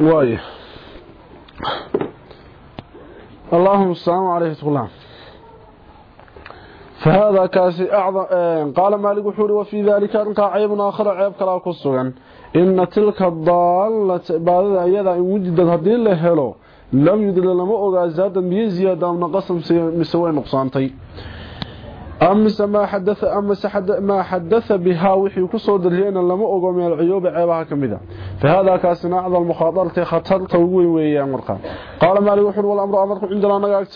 واي اللهم السلام عليه وسلم فهذا كاسي أعظم قال مالك وحوري وفي ذلك أنك عيب آخر عيب كلا كسوغا إن تلك الضالة بعد أيضا إن وجدت هذه اللي لم يدل لما أغا زادا بي زيادة ونقص مسوي نقصانتي أمس ما حدث أمس حد ما حدث بها وحي كسو درينا لما أغا من العيوب عيبها كمدا فهذا كاسنا أعظم المخاطرة خطر توي ويا مرقا قال مالك وحوري والأمر أمركم عندنا نقاك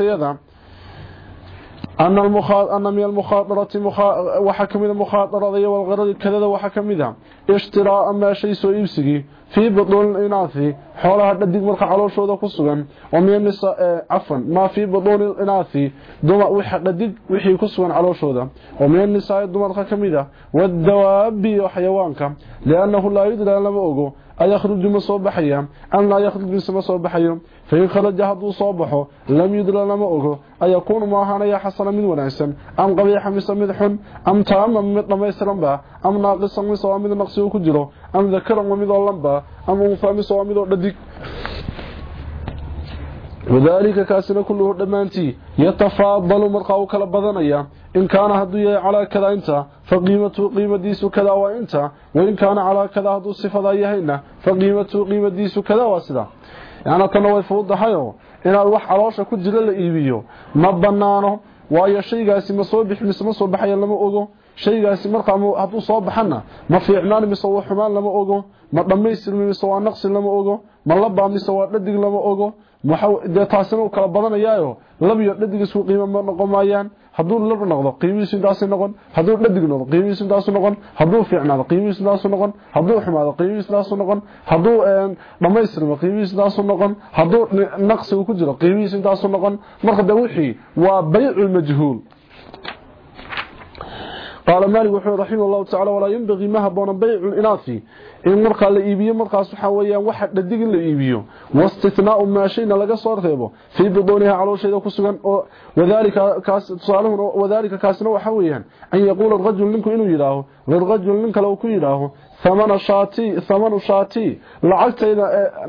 أن المخاط أن من المخاطرة مخا... وحكم المخاطرة والغرض كذا وحكم اشتراء ما شيء سو يبسغي في بطون الإناث. حولها ددق مرخ علوشودا كسغان ومن النساء عفوا. ما في بطون الإناث. دم وحي ددق وحي كسغان علوشودا ومن النساء دمرخ كميدا والدواب وحيوانك لأنه لا يدرى لما أوغو أيخرج من صوبحيا أم لا يخرج من صوبحيا فإن خرج هدو صوبحه لم يدرى لما أوغو أيكون معهانا يا حسن من وناسا أم قبيح من سمدح أم تاما من نميسرا با أم ناقصا من سوامد نقصه كجرو أم ذكرا ومن اللنبا أم أنفا من سوامد ردك وذلك كاسنا كله in kaana haduu yahay calaa kadaa inta fa qiimatuhu qiimadiisu kadaa waa inta. Wain kaana calaa kadaa hadduu sifadaa yahayna fa qiimatuhu qiimadiisu kadaa waa sidaa yacnaa tanna way fuudahayo inaad wax caloosha ku jira la iibiyo ma bannaano waayo shaygaasi ma soo bixi mise ma soo baxaya lama ogo. Shaygaasi markaa hadduu soo baxana ma fiicnaan mise waa xumaan lama ogo. Ma dhammaystirmi mise waa naqsi lama ogo. Ma labaa mise waa dhadig lama ogo. Dee taasina u kala badanayaayo lab iyo dhadig ma noqon maayaan. Hadduu lab noqdo qiimihiisu intaasi noqon hadduu dhadig noqdo qiimihiisu intaasu noqon hadduu fiicnaado qiimihiisu intaasu noqon hadduu xumaado qiimihiisu intaasu noqon hadduu dhammaystirmo qiimihiisu intaasu noqon hadduu naqsi ku jiro qiimihiisu intaasu noqon marka de wixii waa baycu majhuul قال مالك وحده رحمه الله تعالى ولا ينبغي ما هبون بيع الاناث in marka la iibiyo markaas waxa weeyaan waxa dhadig la iibiyo wastithnaa'u ma shayna laga soo reebo fi bidoniha caloosheeda ku sugan oo wadaalika kaas tusaaluhu wadaalika kaasna waxa weeyaan an yaqulu rajul ninku inuu yiraaho rajul nin kale uu ku yiraaho thamana shaati thamanu shaati lacagtayda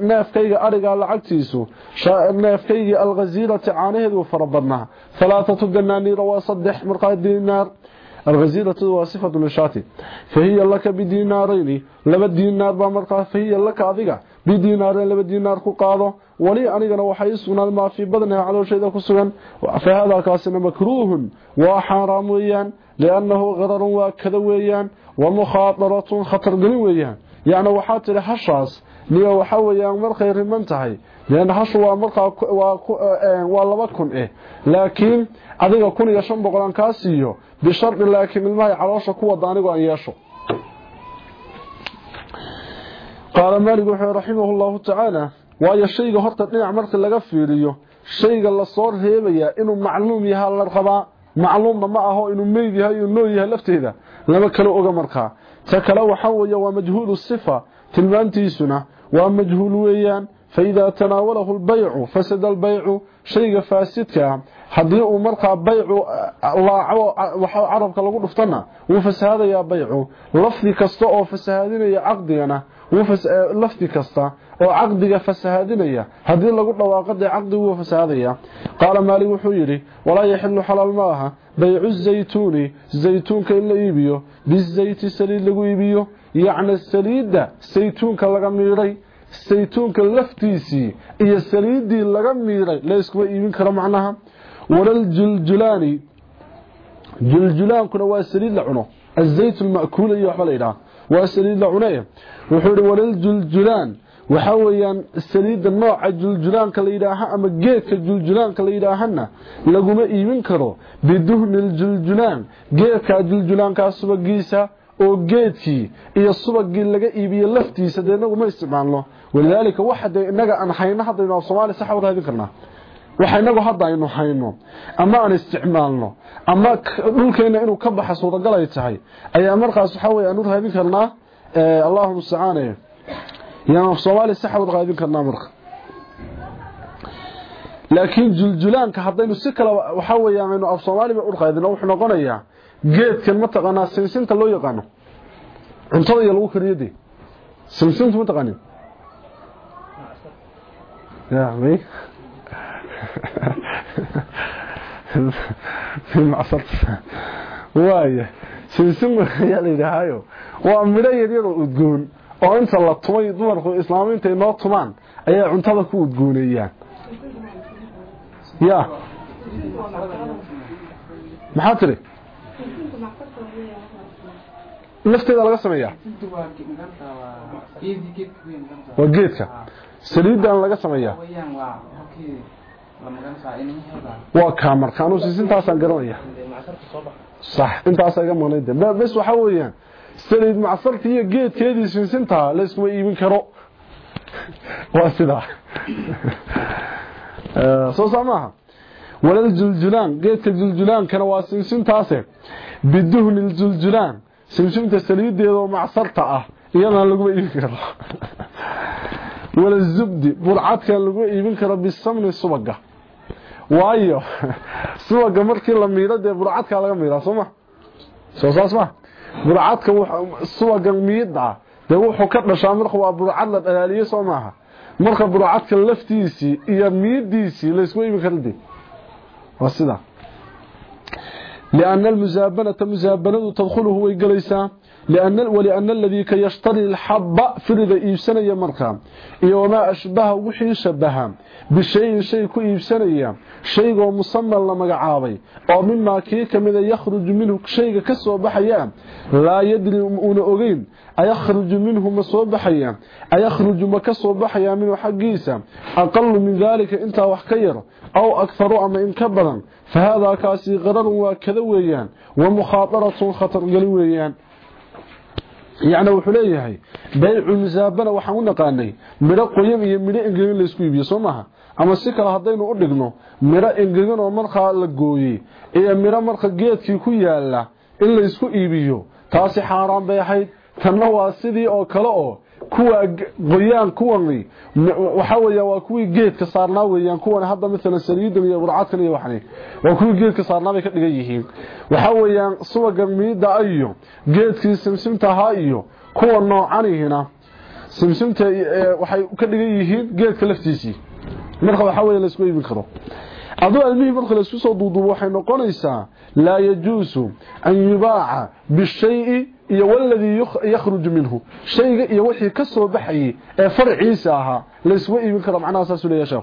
neefkayga ariga lacagtiisu neefkayga alghazirati caanaheedu farabadnaa thalathatu dananir wa saddex alghasiiratu waa sifatu lishaati fahiya laka bidiinaarayni laba diinaar baa markaa fahiya laka adiga. Bidiinaarayn laba diinaar ku qaado. Wali anigana waxay i sugnaad maa fii badniha calooshayda ku sugan. Fa haadaakaasina makruuhun. Waa xaaraam weeyaan. Liannahu qararun waa kada weeyaan. Wa mukhaadaratu khatargelin weeyaan. Yacni waxaa tidhi hashaas. Niyo waxa weeyaan markay riman tahay. Leanna hashu waa markaa waa laba kun eh. Laakiin adiga kun iyo shan boqol aan kaa siiyo bishardin laakiin ilmahay caloosha ku wada anigu aan yeesho. Qaala maalik wuxuu raximahu llahu tacaala waayo shayga horta dhinac marka laga fiiriyo shayga la soo reebayaa inuu macluum yaha la rabaa macluumna ma aho inuu meyd yahay inuu nool yahay lafteeda lama kala oga markaa. Ta kale waxaa weeye waa majhuulu sifa tilmaantiisuna waa majhuul weeyaan fa idaa tanaawalahu lbaycu fasada albaycu shayga faasidka ah, haddii uu markaa baycu laaco waxa carabka lagu dhuftana uu fasaadaya baycu. Lafdi kasta oo fasaadinaya aqdigana uu lafdi kasta oo aqdiga fasaadinaya haddii lagu dhawaaqada aqdigu uu fasaadaya. Qala maali wuxuu yiri wala yahillu halal maaha baycu zaytuni zaytunka in la iibiyo bizayti saliid lagu iibiyo. Yacni saliida saytuunka laga miiray saytuunka laftiisii iyo saliidii laga miiray la iskuma iibin karo macnaha walal juljulaani juljulaankuna waa saliid la cuno. Azayt alma'kuul iyo waxba la yidhaha waa saliid la cune wuxuu yidhi walal juljulaan waxa weeyaan saliidda nooca juljulaanka la yidhaaha ama geedka juljulaanka la yidhaahana laguma iibin karo. Biduhni ljuljulaan geedkaa juljulaankaa subagiisa oo geedkii iyo subagii laga iibiye laftiisa dee inagu ma isticmaalno. Walidaalika waxa inaga aan hayno haddaynu af soomaaliya raadin karnaa waxa inagu hadda aynu hayno ama aan isticmaalno ama dhulkeena inuu ka baxa suuragal ay tahay ayaa markaas waxa weeye aan u raadin karnaa allahuma mustacaan yaan soomaaliya saxa u raadin karnaa marka. Laakiin juljulaanka haddaynu si kale waxa weeyaan aynu af soomaaliya u raadino wuxuu noqonayaa geedkan mataqaanaa sinsinta loo yaqaano. Cuntada iyo lagu kariyo dee. Sinsintu mataqaanin waaya simsim ayaa la yidhaahaayo waa midho yaryadoo udgoon oo inta la tumay dumarku islaamu intay noo tumaan ayaa cuntada ku udgooneeyaan ya maxaa tiri? Nafteeda laga sameeyaa. Waa geedka. Saliidan laga sameeyaa waa kaa marka anuu sisintaasaan garanaya صح intaas iga maqnayd. Bas waxa weeyaan saliid macsarta iyo geedkeedii sinsinta la isku iibin karo. Waa sida. Ee soo samaha walal juljulan geedka juljulan kana waa sinsintaase biduhn aljuljulan sinsinta saliideeda oo macsarta ah iyadana lagu iibin karo. Wala zubdi burcadka lagu iibin karo bisamni subaga waayo. Suwaga markii la miidho de burcadkaa laga miidhaa sooma soo saas ma? Burcadka suwaga miidda de wuxuu ka dhashaa marka waa burcad la dhalaaliye soo maaha marka burcadka laftiisii iyo miiddiisii laysku ibi kara dee. Waa sidaa lianna almusaabanata musaabanadu tadkhuluhu way gelaysaa لأن ولأن الذي كيشتري الحب فرد إيبسانيا مركا. وما أشبه وحي شبها بشيء شيء كو إيبسانيا شيء مصمم لما عابي أو مما كي كمذا يخرج منه شيء كسو بحيا. لا يدري أون أغين. أيخرج منه مسو بحيا. أيخرج مكسو بحيا منه حقيسا أقل من ذلك إنت وحكير. أو أكثر أما إن كبرا. فهذا كاسي غرر وكذا ويان ومخاطرة خطر قلويان yani wuxuu leeyahay baycu misaabana waxaan u naqaanay midho qoyan iyo midho engegan laysku iibiyo soo maaha ama si kale haddaynu u dhigno midho engegan oo markaa la gooyey iyo midho marka geedkii ku yaalla in laysku iibiyo taasi xaaraan bay ahayd. Tanna waa sidii oo kale oo kuwa qoyaan kuwani waxa weeyaa waa kuwii geedka saarnaa weeyaan kuwan hadda midna saliidan iyo burcadkan iyo waxani waa kuwii geedka saarnaa ka dhigan yihiin. Waxa weeyaan subaga miida ayo geedkii simsimta ahaa iyo kuwa noocanihina simsimta waxay ka dhigan yihiin geedka laftiisii. Marka waxa weeyaa la isku iibin karo. Adoo almihi marka la isku soo duudubo waxay noqonaysaa laa yajuusu an yubaaca bishayi iyo waladii yakhruju minhu shayga iyo wixii ka soo baxayay ee farciisa ahaa la isku iibin karo macnaha saas leeyahay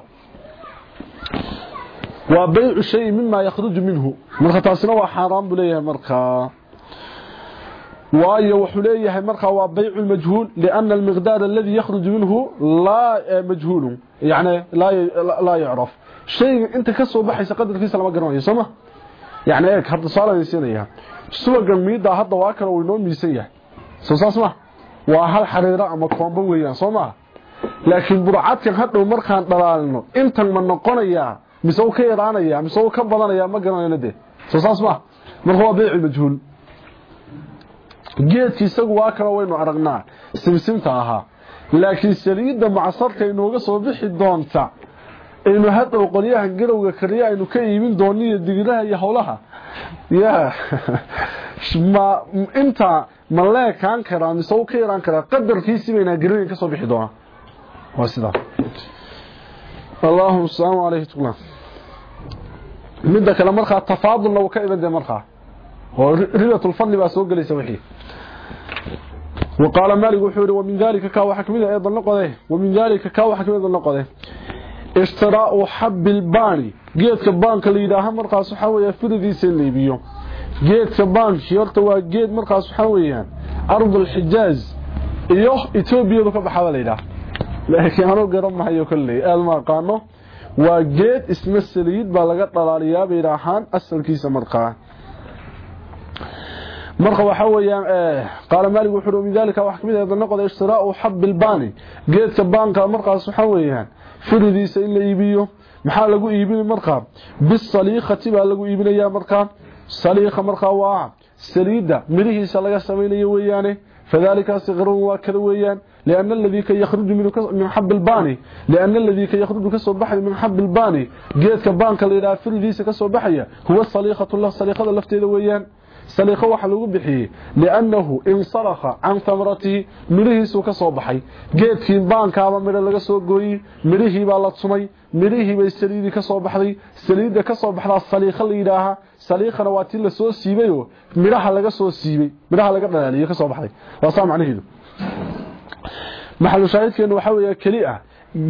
waa bay'u shay mimma yakhruju minhu marka taasina waa xaraam buu marka waayo wuxuu leeyahay marka waa bay'u majhuul lianna almiqdaar alladhi yakhruju minhu la majhuul yani la la ya'raf shayga inta ka soo baxaysa qadarkiisa lama garanayo soma yani eeg hadda saalaysiinaya subaga miida hadda waa kale uu inoo miisan yahay. Soo saas ma. Waa hal xariiro ama koombo weeyaan soo ma. Laakiin burcadkan hadhow markaan dhalaalno intan ma noqonayaa mise uu ka yaraanaya mise uu ka badanaya ma garanayno de soo saas ma. Marka waa baycu majhuul. Geedki isagu waa kale waynu aragnaa. Simsimta ahaa. Laakiin saliidda macsarka inooga soo bixi doonta aynu hadhow qolyahan garowga kaliya aynu ka iibin doonno iyo digiraha iyo howlaha ya ma inta ma leekaan karaa mise uu ka yaraan karaa qadarkiisii baynaa garanayn ka soo bixi doonaa waa sidaa allahuma asalaamu calayhi tula midda kale markaa tafaadulna uu ka iman dee markaa oo ribatulfadli baa soo gelaysa wixii وقال مالك وحوري ومن ذلك كا waxa kamid ah eedan noqoday ومن ذلك كا waxa kamid ah ishtiraa'u xabbilbaani geedka baanka la yidhaaha markaas waxaa weya firidiisa in la iibiyo. Geedka baanki horta waa geed markaas waxaa weeyaan ardulxijaaj iyo etoobiyadu ka baxada layidhaah laakiin anuu garan mahayo kolley aada ma aqaano. Waa geed isma saliid baa laga dhalaaliyaa bay idhaahaan asalkiisa markaa. Marka waxa weeyaan eh, ee qaal maalig wuxuu midalka wax fididiisa in la iibiyo maxaa lagu iibin markaa bisaliikhati baa lagu iibinayaa markaa saliikha markaa waa saliida mirihiisa laga samaynayo weeyaane waa kala weeyaan لأن الذي يخرج من حب الباني لأن الذي يخرج كسو بحي من حب الباني جيد كبانك اللي فرديس كسو بحي هو الصليخة الله صليخة لفتيده ويان saliikha waxa lagu bixiyey liannahu insalakha can thamaratihi midhihiisuu ka soo baxay. Geedkii baankaaba midho laga soo gooyey midhihiibaa la tumay midhihiibay saliidii ka soo baxday. Saliidda ka soo baxdaa saliikha la yidhaahaa saliikhana waa tii la soo siibayoo midhaha laga soo siibay midhaha laga dhalaaliyo ka soo baxday. Waa saa macnaheedu. Maxalushaahidkeenu waxaa weeya keli ah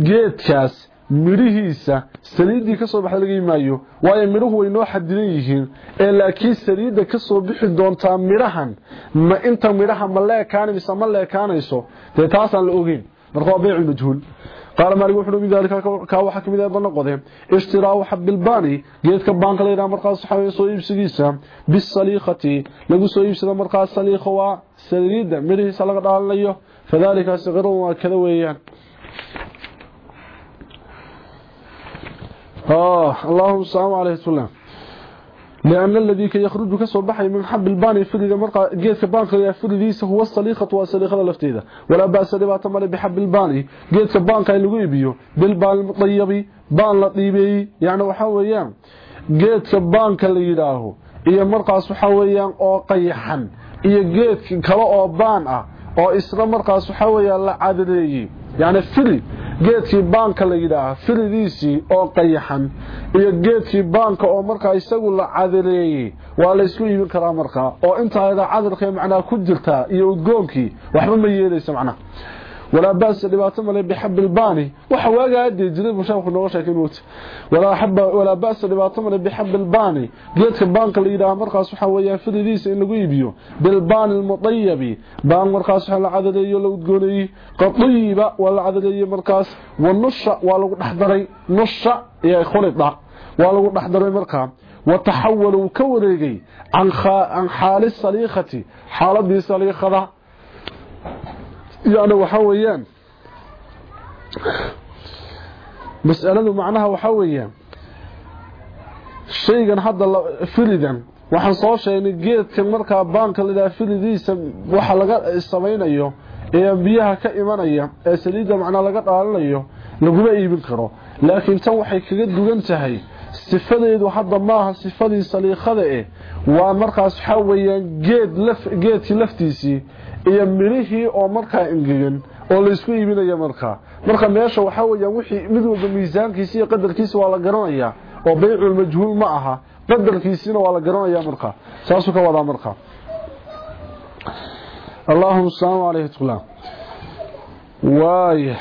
geedkaas midhihiisa saliiddii ka soo baxda laga yimaayo waayo midhuhu way noo xadidan yihiin ee laakiin saliidda ka soo bixi doontaa midhahan ma inta midhaha ma leekaana mise ma leekaanayso dee taasaan la ogeyn. Marka waa beycu majhuul. Qaala maalig wuxuu min daalika kaa waxaa ka mid ah dana qode ishtiraahu xabilbaani geedka baanka la yidhaha markaas waxaa soo iibsigiisa bisaliikhati lagu soo iibsada markaas saliikha waa saliidda midhihiisa laga dhaalinayo fadaalika siqirun waa kada weeyaan آه اللهم السلام عليه وسلم. لأن الذي يخرج بحي من حب الباني فرد مرقى جيدك بانك يا فرديس هو الصليخة والصليخة لفتيدة ولا بأس لما تمر بحب الباني. جيدك بانك اللي بالبان المطيبي بان لطيبي يعني وحاويان جيدك بانك اللي يداهو iyo markaas waxa weeyaan oo qayaxan iyo geedka kale oo baan ah oo geedkii baanka la yidhaaha filidiisii oo qayaxan iyo geedkii baanka oo markaa isagu la cadareeyey waa la isku iibin karaa markaa. oo intaada cadarkee macnaa ku jirtaa iyo udgoonkii waxba ma yeelaysa macnaha walaa baasa dhibaato male bixabilbaani waxa waagaa adii jiray sheekhu nooga sheekay inuu walaa baasa dhibaato male bixabilbaani geedka baanka la yidhaaha markaas waxa weeyaan filidiisa in lagu iibiyo. Bilbaani almutayabi baan markaas waxa la cadadeeyo la udgooneeyey qadiiba waa la cadadeeyey markaas. Wanusha waa lagu dhexdaray nusha iyo khulida. Waa lagu dhexdaray markaa. Wataxawala uu ka wareegay. Can xaali saliikhati. Xaaladii saliikhada yani waxa weeyaan mas'aladu macnaha waxa weeyaan shaygan hadda filidan waxaan soo sheegnay geedkan markaa baanka lidaa filidiisa waxa laga samaynayo ee biyaha ka imanaya ee saliidda macnaa laga dhaalinayo laguma iibin karo. Laakiin tan waxay kaga dugan tahay sifadeedu hadda maaha sifadii saliikhada eh waa markaas waxa weeyaan geed geedkii laftiisii iyo mirihii oo markaa engegan oo la isku iibinaya markaa. Marka meesha waxa weeyaan wixii mid walba miisaankiisa iyo qadarkiisa waa la garanayaa oo baycul majhuul ma aha qadarkiisina waa la garanayaa markaa. Saasuu ka wadaa markaa. Allahuma salaamu calayhi tula waaya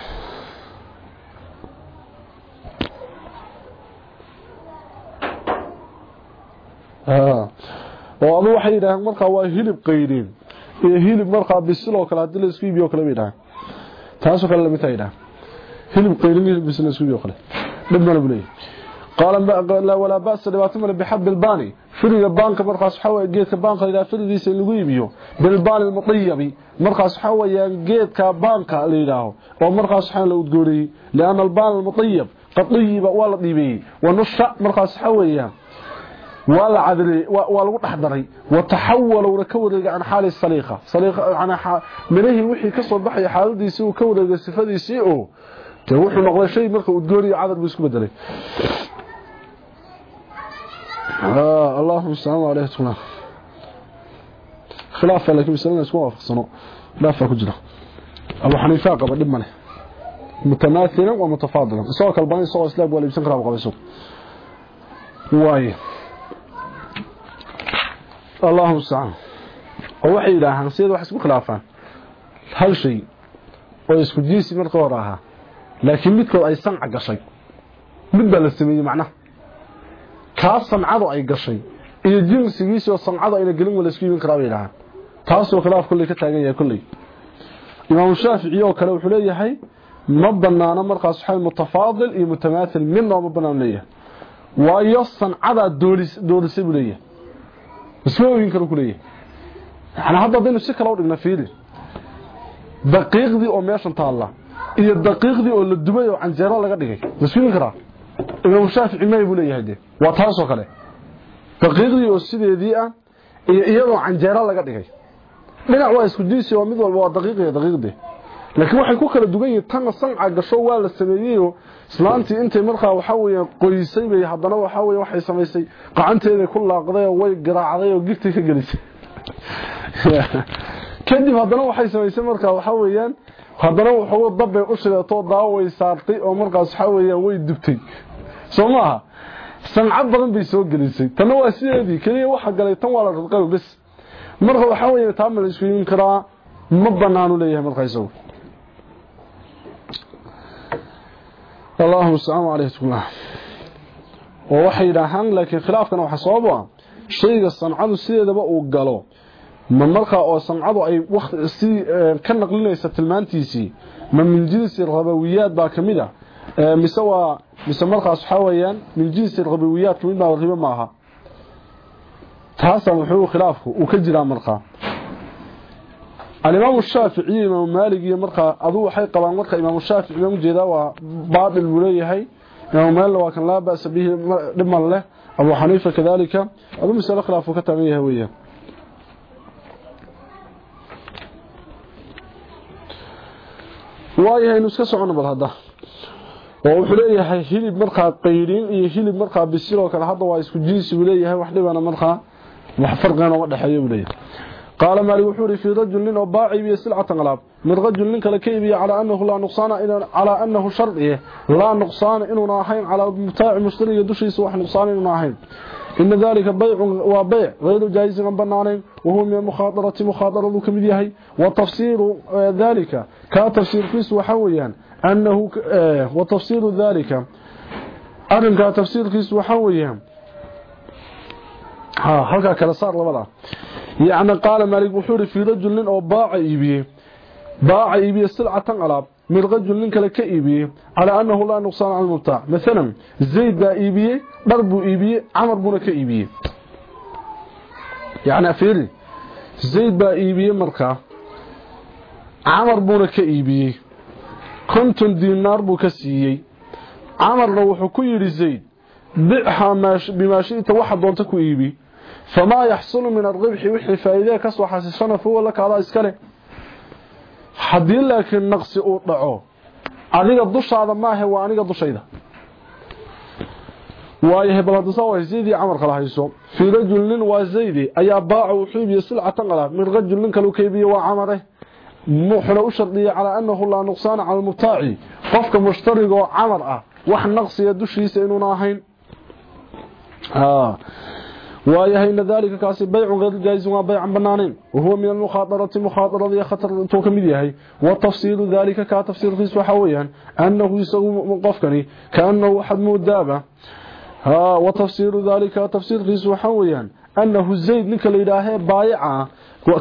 oo adu waxay yidhaaheen markaa waa hilib qaydeen iyo hilib markaa bisil oo kale hadii la isku iibiyo kale bay dhahaan taasoo kale lamid tahay dhahan hilib qaydin hilib bisil la isku iibiyo kale dhibna buu leeyahay qaala walaa ba'sa dhibaato male bixab bilbaani firiga baanka markaas waxaa weeye geedka baanka la yidhaha firidiisa in lagu iibiyo bilbaani almutayabi markaas waxaa weeyaan geedka baanka la yidhaaho oo markaas waxaa la udgoonayey lianna albaan almutayab qad tayiba waa la dhiibeeyey wanusha markaas waxaa weeyaan ولا عدل ولا دحدري وتحولوا ركودي عن حال الصليقه صليقه عن ح... منهي وخي كسوبخي حالديسي وكودي صفديسي أو تو وخي مقلي شي مره ودوري عدد بس كبدلي آه الله سبحانه وتعالى خلاف لكم سنه أسبوع فخصنا لا فك جنا أبو حنيفة قبل دمنا. متناثرا ومتفاضلا. سواء كالباني سواء إسلام ولا بسنقرا بقبسو وايه allahu mustacaan oo waxay yidhaahaan siyada wax isku khilaafaan. Hal shay oo isku jiisi marka hore ahaa laakiin midkood ay sanca gashay mid baa la sameeyey macnaha kaa sancadu ay gashay iyo jinsigiisii oo sancadu ayna gelin wa la isku yimin karaa bay yidhahaan taasuu khilaaf kolley ka taagan yahay kolley. Imaamu shaafici oo kale wuxuu leeyahay ma banaano markaas waxaa mutafaadil iyo mutamaathil midnaba ma banaano leeyahay. Waayo sancadaa doolisay buu leeyahay isma oogin karo ku leeyahay yani hadda haddaynu si kale u dhigna fiili. Daqiiqdii oo meeshan taalla iyo daqiiqdii oo la dubay oo canjeero laga dhigay. Ma isku iibin karaa? Imaam shaafici may buu leeyahay de waa taasoo kale. Daqiiqdii oo sideedii ah iyo iyadoo canjeero laga dhigay. Dhinac waa isku jinsi oo mid walba waa daqiiq iyo daqiiqdii. Laakiin waxay ku kala dugan yihiin tan sanca gasho waa la sameeyay islaantii intay markaa waxa weeye qoysay bay haddana waxa weeye waxay samaysay qacanteeda ku laaqday oo way garaacday oo gifti ka gelisay. Kadib haddana waxay samaysay markaa waxa weeyaan haddana wuxuu dabbay u shidatoo daaway saartay oo markaas waxa weeyaan way dubtay. Soo maaha? Sanca badan bay soo gelisay. Tanna waa sideedii keliya waxa galay tan waa la radqay bas marka waxa weeyaan taa isku yimin karaa? Ma banaanu leeyahay markaa isagu اللهم السلام عليكم الله ووحي يراهان لكن خلافكنا waxa sabab ah shayga sancadu sideedaba uu galo ma marka oo sancadu ay waqti si ka naqlinaysa tilmaantiisii ma min jinsi rabawiyaad ba kamida mise waa mise markaas waxa weeyaan min jinsi rabawiyaad kamid baa riba maaha taasa wuxuu khilaafku uu ka jiraa markaa الإمام الشافعي إمام مالك يمرقى أدو وحي قبان مرقى إمام الشافعي إمام جيدا وبعض المليه إمام مالك وكان لا بأس به لما له أبو حنيفة كذلك أدو مسألة خلافه كتابية هوية waayahay inu iska socono bal hadda oo wuxuu leeyahay hilib markaa qayriin iyo hilib markaa bisiloo kale hadda waa isku jinsi buu leeyahay wax dhibana markaa wax farqina uga dhexeeyo buu leeyahay قال مالك وحوري في رجل لنه باعي بي سلعة غلاب من رجل لنك لكيبي على أنه لا نقصان على أنه شرط إيه لا نقصان إنه ناحين على متاع مشتري يدشي سواح نقصان إنه ناحين إن ذلك بيع وبيع غير جائز بنانين وهو من المخاطرة مخاطرة كمديهي وتفسير ذلك كتفسير كيس وحويا أنه وتفسير ذلك أرنك تفسير كيس وحويا ها halka kala saar labada Yaana qaal malik wuxuu fi rajulin oo baaca iibiye baaca iibiye silcatan alaab min rajulin kale ka iibiye ala annahu la nuqsan al mubta' mesela zayd baa iibiye darbu iibiye amr buna ka iibiye yaana fiiri zayd baa iibiye marka amr buna ka iibiye konton dinar buu ka siiyey. Amarna wuxuu ku yiri zayd bicha bima shiita waxa doonta ku iibi famaa yaxsulu min alribxi wixii faa'iidee ka soo xasishana fahuwa laka adaa iskale haddii laakiin naqsi uu dhaco. Adiga dushaada maahe waa aniga dushayda. Waayahay bal hadduu saa waay zaydii camar kala hayso fii rajulnin waa zaydi ayaa baaca uu xiibiye silcatan qala min rajul nin kaluu kaybiye waa camare. Muxuna u shardiyey calaa annahu laa nuqsaana cala almutaaci. Qofka mushtariga oo waayahay in dalika kaasi bay'un ghayr jaiz wa bay'an banaanayn وهو من المخاطرة مخاطرة يا خطر تو kamid yahay وتفصيل ذلك ka tafsir qiis waxa weeyaan annahu isagu qofkani kaanahu waxad mudaaba ha وتفسير ذلك تفسير qiis waxa weeyaan annahu zayd ninka leeyahay baayica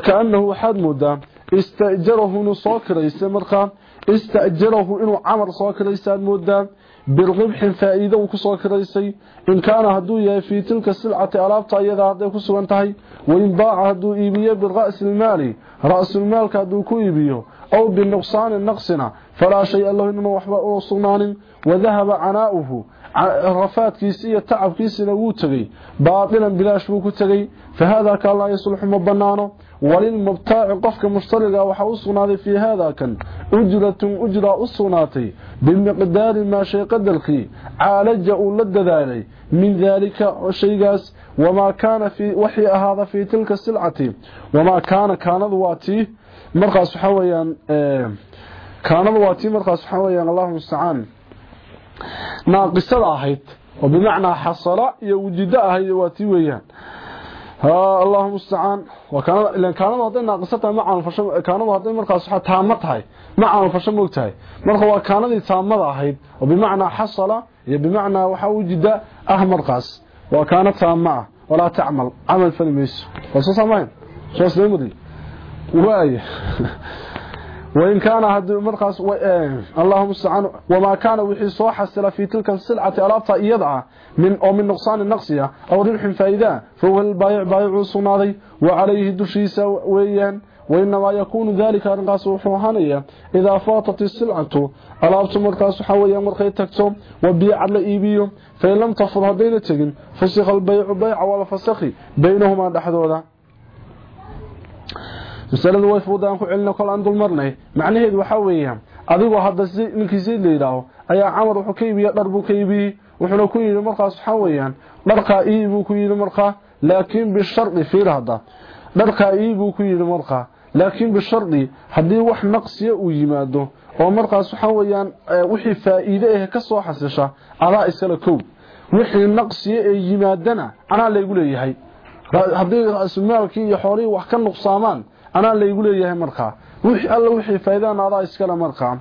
kaanahu waxad mudaab istajarahu nusakiraysa marqa istajarahu inuu amar soo kiraysa mudaab بالربح فائده وكسو كريسي ان كان هدو يhay في تلك السلعه alaabta iyada haday ku sugan tahay wayn baaca hadu iibiyo بالراس المالي راس المال hadu ku iibiyo او بالنقصان نقصنا فلا شيء له انما وحبا او sugnaanin وذهب عناؤه rafaadkiisa iyo tacabkiisina wuu tagay baatilan bilaash buu ku tagay fahada ka la yusluhu ma banaano وللمبتاع قفك مشترقا وحوصناتي في هذا كان. أجرة أجرة أصناتي بمقدار ما شيء قدرك. عالج أولد ذلك. من ذلك شيقاس وما كان في وحي هذا في تلك السلعة. وما كان كان ذواتي. مرقص حويا كان ذواتي مرقص حويا اللهم استعان. ناقصة أهيت. وبمعنى حصل يوجد أهيواتي ويان. ها اللهم استعان. وكان لأن كانوا هادين ناقصتها ما عان فشم كانوا هادين مره صحه تامت هي ما عان فشم موقت هي مره وا كانادي تامد اهيد وبمعنى حصل يعني بمعنى وحوجد أه احمر قص وكانت تامه ولا تعمل. عمل فلميس خصوصا ما شو اسمه دي وايه وإن كان هذا مرقص و... اللهم استعان. وما كان وحي سو حصل في تلك السلعة الأبطأ يدعى من أو من نقصان النقصية أو ربح فائدة فهو البائع بائع صنادي وعليه دشيس ويان وإنما يكون ذلك رقص وحوهانيا إذا فاطت السلعة الابطا مرقص حويا مرقي تكتم وبيع على إيبيو فإن لم تفر هدين تجن فسخ البيع بيع ولا فسخي. بينهما دحدودا. Masaladu way fuudaan ku celina kol aan dulmarnay macnaheedu waxa weeyaan adigoo hadda si ninkii si leeyahay ayaa camar wuxuu ka iibiyo dhar buu ka iibiyay wuxuu ku yiri markaas waxa weeyaan dharka iibuu ku yiri markaa laakiin bi shardi fiir hada dharkaa iibuu ku yidhi markaa laakiin bishardi haddii wax naqsiya uu yimaado oo markaas waxaa weyaan wixii faa'iide ah ka soo xasisha adaa iskale kow wixii naqsiya ee yimaadana anaa laygu leeyahay haddii ra-sumaalkii iyo xoolihii wax ka nuqsaamaan anaa laygu leeyahay markaa alla wixii faa'iidaan adaa iskale markaa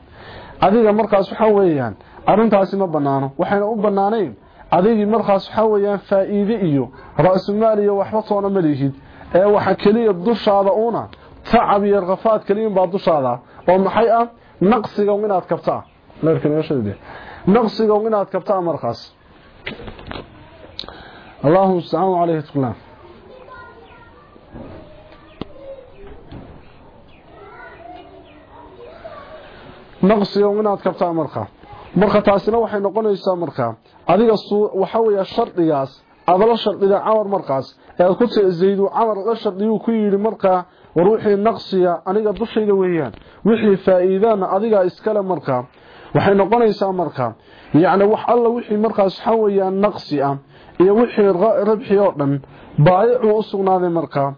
adiga markaas waxaa weeyaan arintaasi ma banaano waxayna u bannaanayn adigii markaas waxa weeyaan faa'iide iyo ra'sumaal iyo waxba toona malihid ee waxa keliya dushaada uuna tacab iyo kafaad keliyan baa dushaada. Oo maxay ah? Naqsiga inaad kabtaa naqsiga inaad kabtaa markaas. Allahumma staan alayhi tuqlan naqsiga inaad kabtaa markaa marka taasina waxay noqonaysaa markaa adiga waxa weeye shardigaas adala shardida camar markaas ee ku tii zaydu camar la shardiyuu ku yiri markaa war wixii naqsiga aniga dushayda weeyaan wixii faa'iidana adiga iskale markaa waxay noqonaysaa markaa yacni wax alla wixii markaas waxa weeyaan naqsi ah iyo wixii rabxi oo dhan baayicu u sugnaaday markaa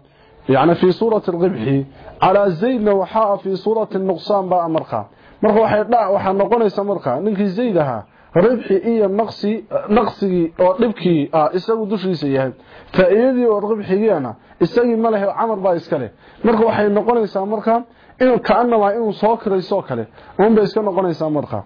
yacni fii suurati alribxi calaa zaydna waxaa fii suurati nuqsaan baa markaa marka waxay dhac waxaa noqonaysa markaa ninkii zayd ahaa ribxi iyo naqsi naqsigii oo dhibkii ah isagu dushiisa yahay. Faa'iidadii oo ribxigiina isagii ma leh camar baa iska leh. Marka waxay noqonaysaa markaa inuu kaanama inuu soo kirayso kale uun bay iska noqonaysaa markaa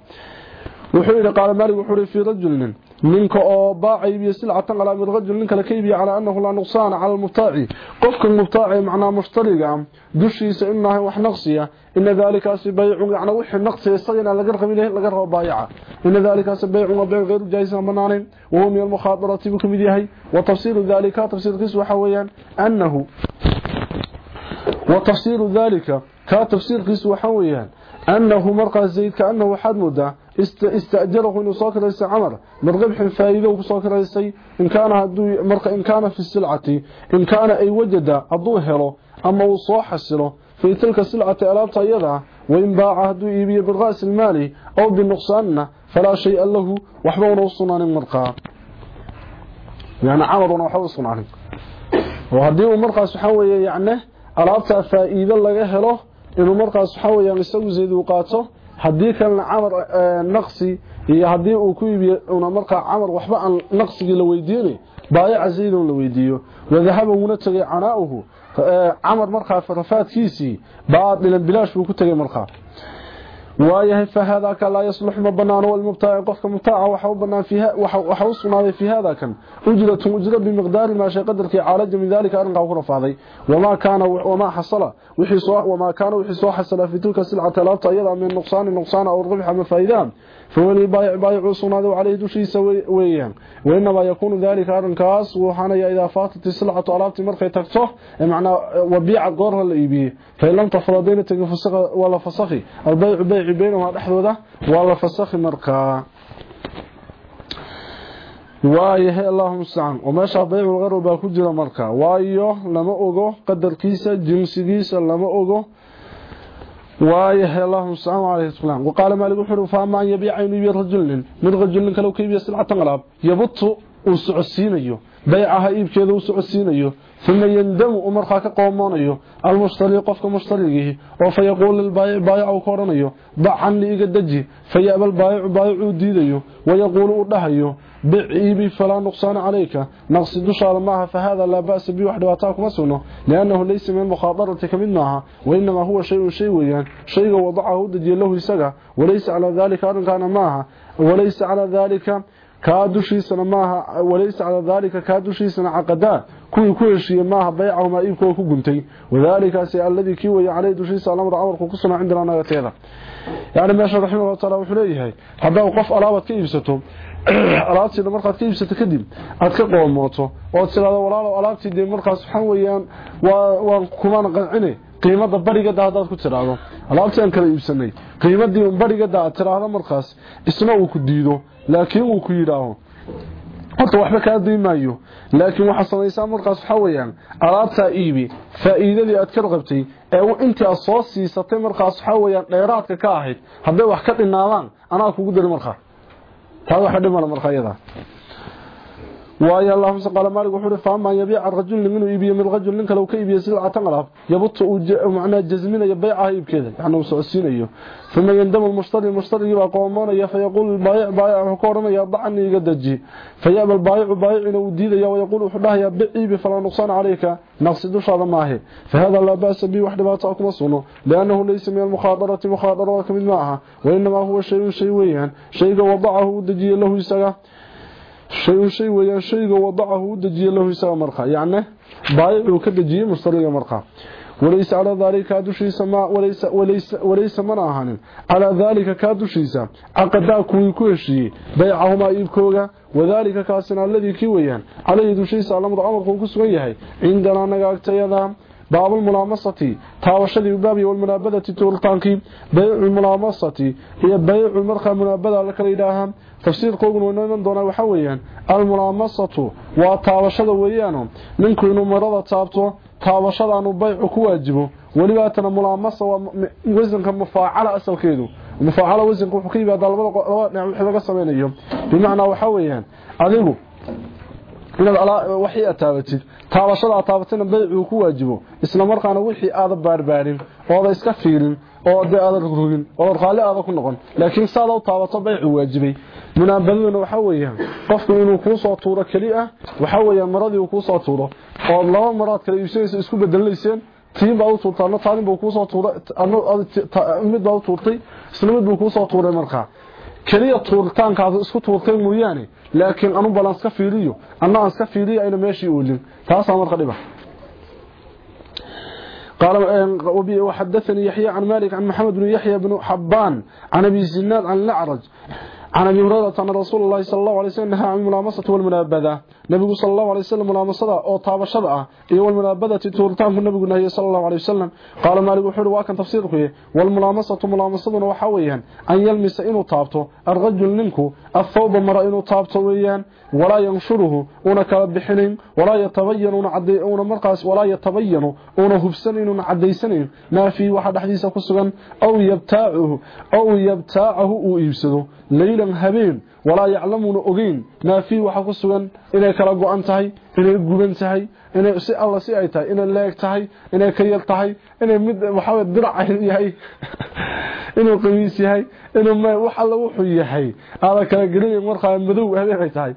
wuxuu yidhi qaala maalik wuxuu yidhi fii rajulin منك أو باعي بسلعه قلام رجل منك لكيبي على أنه لا نقصان على المبتاعي. قفك المبتاعي معناه مشتري قام. دشيس انه وح نقصيا إن ذلك سبيع يعني وح نقصي سينا لا غير قبيله لا غير بايعة. إن ذلك سبيع بيع غير جائز منانين وهم المخاطره بكم يدي وتفصيل ذلك تفسير قيس وحويا. أنه وتفصيل ذلك كتفصيل قيس وحويا. أنه مرقى الزيت كأنه حد مده استأجره نصاك ليس عمر. من غبح فائدة وصاك ليس. إن كان, إن كان في السلعة إن كان أي وجد أظهره أما وصوح السلعه في تلك السلعة ألابت يضع وإن باع هدو إيبي بالغاس المالي أو بالنقصان فلا شيء له. وحبه نوصنا للمرقى يعني عمر ونوحوصنا عنه وهدو المرقى سحوية يعني ألابت فائدة لغهره إن المرقى سحوية مستوزيد يعني وقاته. Haddii kalena camar naqsi iyo haddii uu ku iibiyo una markaa camar waxba aan naqsigii la weydiinay baayaca zaydon la weydiiyo. Wadahaba wuna tagay canaa'uhu camar markaa rafaadkiisii baadilan bilaash buu ku tagay markaa وايه فهذاك لا يصلح مبنان والمبتاعي قفك مبتاع وحو بنان فيها وحو وصنا في هذاك كان اجرة بمقدار ما شيء قدرك عالج من ذلك أن وكرف هذا وما كان وما حصل. وما كان وحصوح حصل في تلك سلعة لا طيبا من نقصان نقصان أو ربح من فايدان fuulilbaayic baayicu sugnaaday caleyhi dushiisa weeyaan. Wainamaa yakuunu daalika arrinkaas wuu xanaya idaa faatati silcatu alaabtii markay tagto macnaa wabiica goorra la iibiyey. Fain lam tafradayna tagin fusiqa waa la fasakhi. Albaycu bayci baynahumaa dhexdooda waa la fasakhi markaa waayahay allahuma mustacaan. Oo meeshaa baycu lqarw baa ku jira markaa waayo lama ogo qadarkiisa jinsigiisa lama ogo alayhi wasallam waqala malik wuxuu faama an yabiica inuu yabiic rajulin? Mid rajulin kale uu ka iibiyo silcatan alaab. Yabutu uu socodsiinayo. Baycaha iibkeeda uu socodsiinayo. Yandamu uu markaa ka qoomoonayo almushtari qofka mushtarigihi oo fa yaquulu lilbaayic baayic uu ka odhanayo dac canii iga deji fayaba lbaayicu baayic uu diidayo. Wayaquulu uu dhahayo bic iibi falaa nuqsaana calayka naqsi dushaada maaha fahada laa ba'sa bi wax dhibaataa kuma sugno liannahu laysa min almukhaadarati ka mid maaha wainamaa huwa shay-un shay weeyaan shayga wadacahu u dejiya lahu isaga walaysa calaa daalika arrinkaana maaha walaysa calaa daalika kaa dushiisana maaha walaysa calaa daalika kaa dushiisana caqadaa kuwii ku heshiiyey maaha baycahumaa iibkooda ku guntay wadaalikaasi alladii kii weeye caleyhi dushiisa alamru amarku ku sugnaa cindana nagateeda yani meesha raximahullah taala wuxuu leeyahay haddaa qof alaabaad ka iibsato alaabtiina markaad ka iibsato kadib aad ka qoomooto ood tiraado walaalow alaabtii markaas waxaa weeyaan waan kumana qancine qiimada barigada haddaad ku tiraahdo alaabtii aan kala iibsanay qiimadii un barigada aad tiraahdo markaas isna uu ku diido laakiin uu ku yidhaaho horta waxba kaa diimaayo laakiin waxaa samaysaa markaas waxaa weeyaan alaabtaa iibi faa'iidadii aad ka qabtay ee intii aad soo siisatay markaas waxaa weeyaan dheeraadka ka ahayd hadday wax ka dhinaadaan anaa kugu dari markaa taa waxa dhimala markaa iyada waayo allahumma qala maalik wuxuu faama yabiica rajul min iibiyo min rajul ninka law ka iibiyo silcatan qalab yabutu macna jazminayo baycaha iibkeeda yani uu socodsiinayo ثم يندم المشتري المشتري يبقى قومانيا فيقول البائع بائع وكورميا ضعني iga daji فيأبى البائع بائع inuu diidaya ويقول وحدها بيعي فلا نقصان عليك نقص دشاده maahe فهذا لا باس به وحده باطا كما سنو لانه ليس من المخاطره مخاطره كمid maaha وانما هو شيء شيء weeyaan shayga wadacahu dajiye lahu isaga shay shay weeyaan shayga wadacahu dajiye lahu isaga marqa yaani baayicu ka dajiye mushtariga marqa وليس على ذلك كادشيس ما وليس وليس وليس من اهان على ذلك كادشيس عقدا كوي كوشي بيعهما يبكوغا وذلك كاسنا الذي كي ويان عليه دشيس على مد امر كو كسغن yahay عندنا نغاغتيدا باب الملامسة. تاوشدي بابي والمنابدة تورطانكي بيع الملامسة. هي بيع المرخى منابدة لك ليداها تفسير قوغن ونن دونا وحويا الملامسة. وتاوشد ويانو. ننكو إنو مرضى تابتو. تاوشد أنو بيع كواجبه ولباتنا ملامسة. وزنك مفاعلة أسل كيدو. مفاعلة وزنك وحكيبها نعم، دالبضة بمعنى وحويا أذيبه inaad waxii aad taabatid taabashada aad taabatina baycuu ku waajibo isla markaana wixii aada baarbaarin ooda iska fiirin oo dee aada rogrogin oo raalli aada ku noqon laakiin saada u taabato baycuu waajibay. Munaabadaduna waxaa weeyaan qofku inuu kuu soo tuuro keli ah waxaa weeyaan maradii uu kuu soo tuuro oo laba maraad kale iibsanaysa isku bedelayseen tiin baa u tuurtay adna taalin buu kuusoo tuuray mid baa u tuurtay isla mid buu kuusoo tuuray markaa keliya tuuritaankaas isku tuurtay mooyaane laakiin anu balan iska fiiriyo anna aan iska fiiriyo ayna meeshii oolin taasaa marka dhiba قال وحدثني يحيى عن مالك عن محمد بن يحيى بن حبان عن ابي زناد عن الأعرج عن ابي هريره ان رسول الله صلى الله عليه وسلم نهى عن الملامسه والمنابذه صلى الله عليه وسلم ملامسه أو taabashada ah iyo walmunabadati tuurtaanku nabigu nahiye sallallahu alayhi wasallam qala malik wuxuu waa kan tafsiirku wal mulamasatu mulamasaduna waxa weeyaan an yalmisa inuu taabto arrajul ninku athawba mara inuu taabto weeyaan wala yanshuruhu una kala bixinin wala yatabayyanu cadii una markaas wala yatabayyanu una hubsan inuu cadeysanin ma fi waxa dhaxdiisa ku sugan aw yabtaahu aw yabtaahu uu iibsado laylan habeen walaa yaclamuuna ogeyn maa fii waxa ku sugan inay kala go-an tahay inay guban tahay inay si alla si ay tahay inay leeg tahay inay ka yar tahay inay mid waxaa dirac yahay inuu qamiis yahay inuu wax alla wuxuu yahay. Aada kala gelin markaa madow ay tahay.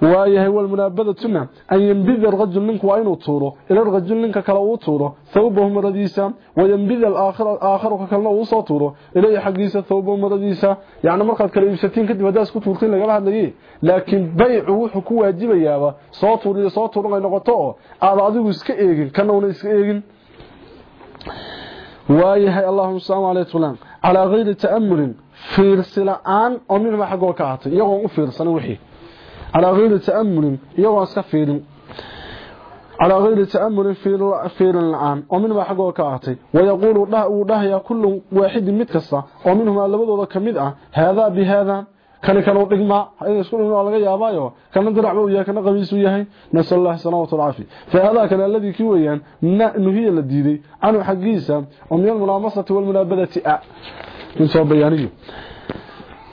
Waayahay walmunaabadatuna an yambida rajul ninku waa inuu tuuro ila rajul ninka kale uu tuuro thawbahu maradiisa wayambida aakharu ka kalena uu soo tuuro ilayhi xaggiisa thawbahu maradiisa yacni markaad kala iibsatiin kadib haddaa isku tuurtiin lagala hadlayay laakiin baycu wuxuu ku waajibayaaba soo tuuriyo soo tuuran ay noqoto oo aada adigu iska eegin kana una iska eegin. Waayahay allahuma salaamu aleyh tulan calaa kayri ta'amulin fiirsi la'aan oo minhuma xaggoo ka ahatay iyagoon u fiirsanin wixii. Calaa kayri ta'amulin iyagoon iska fiirin calaa kayri ta'amulin fiirin la'aan oo minhuma xaggoo ka ahatay wayaquulu wuu dhahayaa kullu waaxidin mid kasta oo minhumaa labadooda ka mid ah haadaa bi haadaa kani kanu dhigmaa in isku dhigmaa laga yaabaayo. Kana diracba uu yahay kana qabiis uu yahay. Nasal allah salaamatu alcaafi. Fa hada kana alladii kii weeyaan nuhiya la diiday. Canhu xaggiisa oo min almulaamasati walmunaabadati a. Min soo bayaaniyo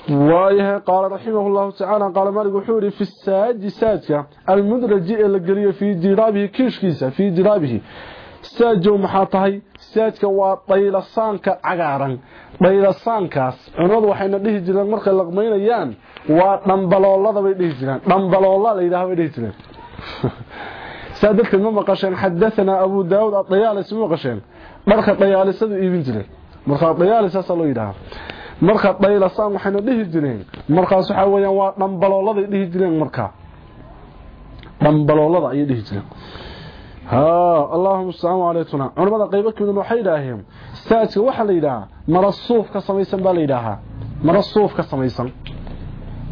waayahay qaala raximah llahu tacaala qaala maalik wuxuu fi saaji saajka almudraji ee la geliyo fii jiraabihi kiishkiisa fii jiraabihi saajow maxaa tahay? Saajka waa dhaylasaanka cagaaran. Dhaylasaankaas culimadu waxayna dhihi jireen markay laqmaynayaan waa dhambaloolada bay dhihi jireen. Dhambaloola la yidhaha bay dhihi jireen. Saa darteed ma maqasheen. Xadahanaa abu daawud adayaalis ma maqasheen. Dharka dhayaalisadu iibin jireen. Markaa dhayaalisaasaa loo yidhahaa marka dhaylasaan waxayna dhihi jireen. Markaas waxaa weyaan waa dhambalooladay dhihi jireen markaa dhambaloolada ayay dhihi jireen ها اللهم استعان عليتنا culimada qayb ka mid waxay yiraahdeen saaska waxa la yiraahaa marasuuf ka samaysan baa la yiraahaa marasuuf ka samaysan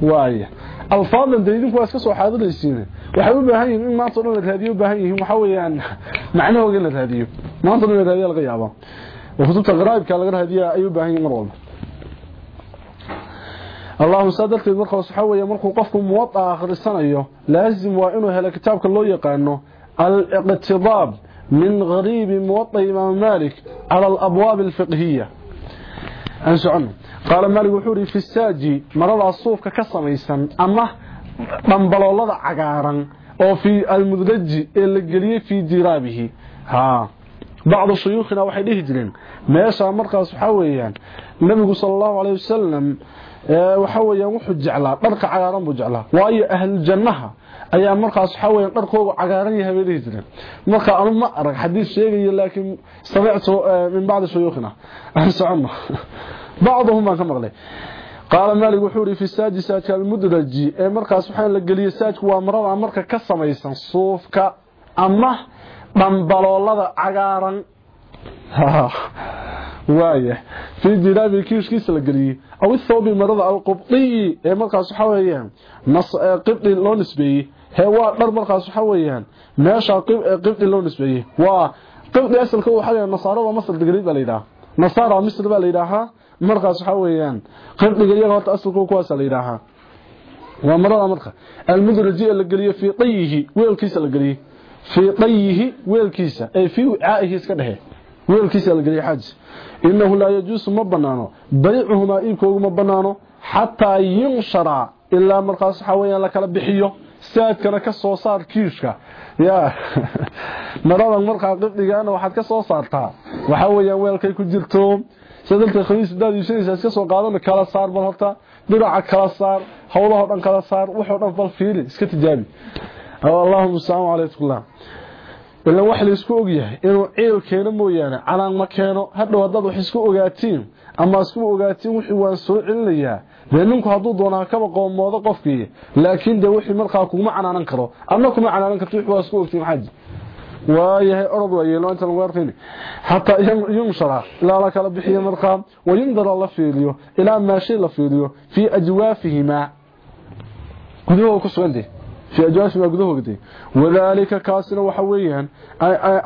waaye alfaadan deedinku waa iska soo xaadiraysiin waxa u baahan yihiin in maanta dhan la raadiyo baahan yihiin waxa weeyaan macnahooga la raadiyo maanta dhan la raadiyo laga yaabo kutubta qaraabka laga raadiyo ay u baahan yihiin mar walba اللهم صدقت المرخص حوية مرخو قفكم موطأ آخر السنة لازم وإنه هلا كتابك الله يقانه الاقتضاب من غريب موطي إمام مالك على الأبواب الفقهية. انس قال مالك وحوري في الساجي مرض الصوف كسميسا أما منبل الله عقارا أو في المدج اللي في جرابه. ها. بعض شيوخنا وحيد هجرين. ما يسعى مركز حويا النبي صلى الله عليه وسلم آه، وحويا وحج على مركز عقارا بجعله وأي أهل جنها ayaa markaas waxa weeyaan dharkoodu cagaaran yahay bay dhihi marka anu ma arag xadiis sheegayo laakiin samictu min bacdi shuyuukhina. Soconna bacduhum baan ka wuxuu yidhi fi saajka almudraji ee markaas waxaa la geliyey saajku waa marada marka ka samaysan suufka ama dhambaloolada cagaaran. Waaya fi diraabi kiishkiisa la geliyey aw thawbi marada alqubdi ee markaas waxa weeyaan qibdi loo nisbeeyey he waa dhar markaas waxa weeyaan meesha qibdi loo nisbeeyey. Waa qibdi asalka waxa weeyaan nasaarada masar digrid baa la yidhaha. Nasaara misr baa la yidhaahaa markaas waxa weeyaan qibdiga iyaga horta asalka kuwaas la yidhaahaa waa marada marka almudraji la geliyo fi tayihi weelkiisa la geliyo. Fi tayihi weelkiisa. Ay fi wicaa'ihi iska dhehe weelkiisa la geliyo xaaj innahu laa yajuusu ma banaano baycuhumaa iibkoogu ma banaano xataa yunshara ilaa markaas waxa weeyaan la kala bixiyo saadkana ka soo saar kiishka. Ya maradan markaa qibdigaana waxaad ka soo saartaa. Waxa weeyaan weelkay ku jirto. Sadalta khamiis daad iibsanaysa iska soo qaadana kala saar bal horta diraca kala saar howlaha dhan kala saar wuxuu dhan bal fiili iska tijaabi. Allahumma salaamu alaykum ila wax la isku og yahay inuu ciil keeno mooyaane calaan ma keeno hadhow haddaad wax isku ogaatiin ama isku ogaatiin wixii waan soo celinayaa dee ninku hadduu doonaa kaba qoomoodo qofkii laakiin dee wixii markaa kuma canaanan karo adna kuma canaanan karto wixii waa isku ogtiin xaaji waayahay orod waa yeelo inta lagu arkayni xataa yunshara ilaa la kala bixiyo markaa wayundara la fiiriyo ilaa maashay la fiiriyo fii ajwaafihimaa gudahooda ku sugantay في أجواشهما قدهوغتي وذلك كاسنا وحويا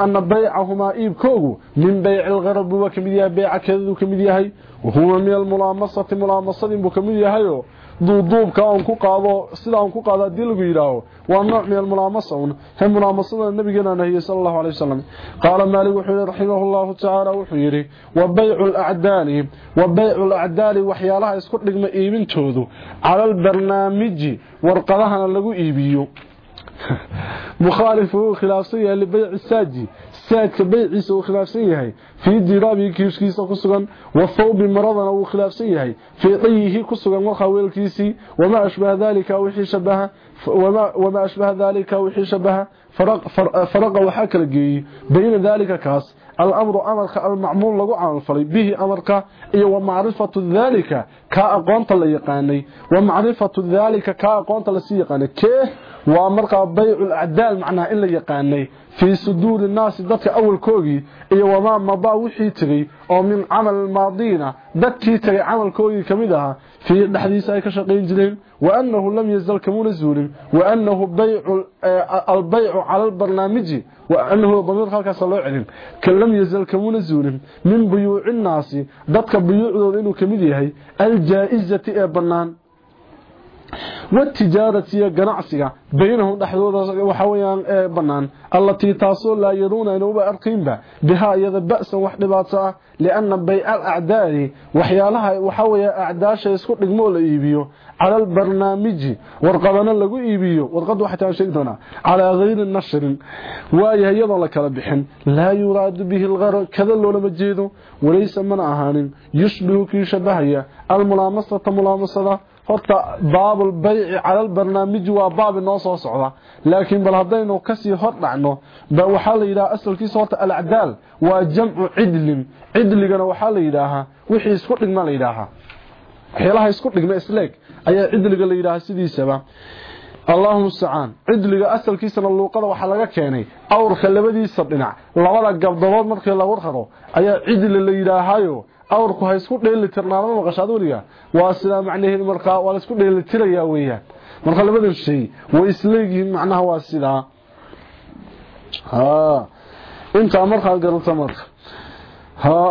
أن بيعهما إيبكوغو من بيع الغرب وكمديها بيع كذب وكمديها وهو من الملامصة ملامصة وكمديها duuduubka aan ku qaado sida aan ku qaado haddii lagu yidhaaho waa nooc min mulaamasa un he mulaamasada nabigeena nahiyey sala allahu alay wasalam qaala maalik wuxuu yidhi raximah allahu tacaala wuxuu yidhi wa baycu lacdaani wa baycu lacdaani waxyaalaha isku dhigma iibintoodu cala albarnaamiji warqadahana lagu iibiyo. Mukhaalifu khilaafsan yahay libayci saaji الساجي ساجك بيعيسه وخلافسن yahay في diraabi kiiskiisa ku sugan wa thawb maradana uu khilaafsan yahay fi qiyihi ku sugan waxa weelkiisi wama ashbaha dhalika wixii shabaha wama wama ashbaha dhalika wixii shabaha faraq faraq waxa kala geeyay bayna dhalika kaas الامر امرك المعمول لو عمل فلي به امرك iyo ومعرفه ذلك ka aqoonta la yaqaanay ومعرفه ذلك ka aqoonta la sii yaqaanay kee waa marka bay'ul a'dal macna in la yaqaanay fi sudur الناس dadka awalkoogii iyo wama maba wixii tagay oo min amal maadina dadkii tagay amalkoogii kamid aha fi dhaxdiisa ay ka shaqeyn jireen وانه لم يزل كمون زول وانه بيع البيع على البرنامج وانه ضمير halkaas loo celin كلم يزل كمون زول من بيوع الناس dadka biyuucdooda inuu kamid yahay الجائزة ee banaan watijaarati iyo ganacsiga baynahum dhexdooda waxaa weyaan ee banaan allatii taasoo laa yaruuna inuba arkaynba bihaa iyada ba-san wax dhibaato ah liana bayca alacdaai waxyaalaha waxawey acdaasha isku dhigmoo la iibiyo cala albarnaamiji warqadana lagu iibiyo warqadda waxataan sheegi doonaa calaa hayri nashrin waayahay iyadoo la kala bixin laa yuraadu bihi algarar kada loolama jeedo walayse mana ahaanin yushbihu kii shabahaya almulaamasata mulaamasada horta baabul bay'i calal barnaamiji waa baab inoo soo socda. Laakiin bal haddaynu ka sii hor dhacno ba waxaa la yidhaha asalkiisa horta alacdaal waa jamcu cidlin. Cidligana waxaa la yidhaahaa wixii isku dhigma la yidhaahaa waxyaalaha isku dhigma isleeg ayaa cidliga la yidhaahaa sidiisaba. Allahuma mustacaan cidliga asalkiisana luuqada waxaa laga keenay. Awrka labadiisa dhinac labada gabdabood markii lagu raro ayaa cidli la yidhaahaayo awrku ha isku dheelitirnaama maqashaad weliga waa sidaa macnaheedu markaa waa la isku dheelitirayaa weeyaan marka labadan shay way isleeyihiin macnaha waa sidaa. Intaa markaa garanta marka.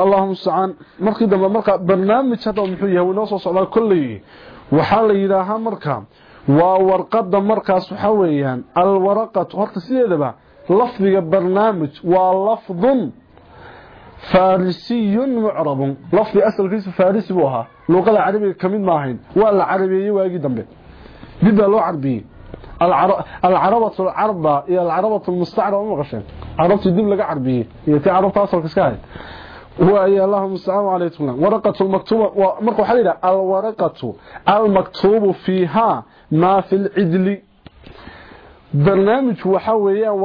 Allahuma stacaan markii dambe markaa barnaamij hadda muxuu yahay waynoo soo socdaa kolley. Waxaa la yidhaahaa marka waa warqada markaas waxaa weeyaan alwaraqatu. Horta sideedaba lafdiga barnaamij waa lafdun farisiy mucrab lafdi asalkiisu farisi buu ahaa. Luqada carabiga ka mid ma ahayn. Waa la carabeeyey waagii dambe. Dib baa loo carbiyey alcarabatu alcarba iyo alcarabatu almustacraba maqasheen. Carabtii dib laga carbiyey iyo tii carabta asalka iska ahayd. Waaye allahuma mustacaan calayhi tulan waraqatu almaktuuba marka waxaa yidhaha alwaraqatu almaktuubu fiihaa maa fi lcidli barnaamijku waxaa weeyaan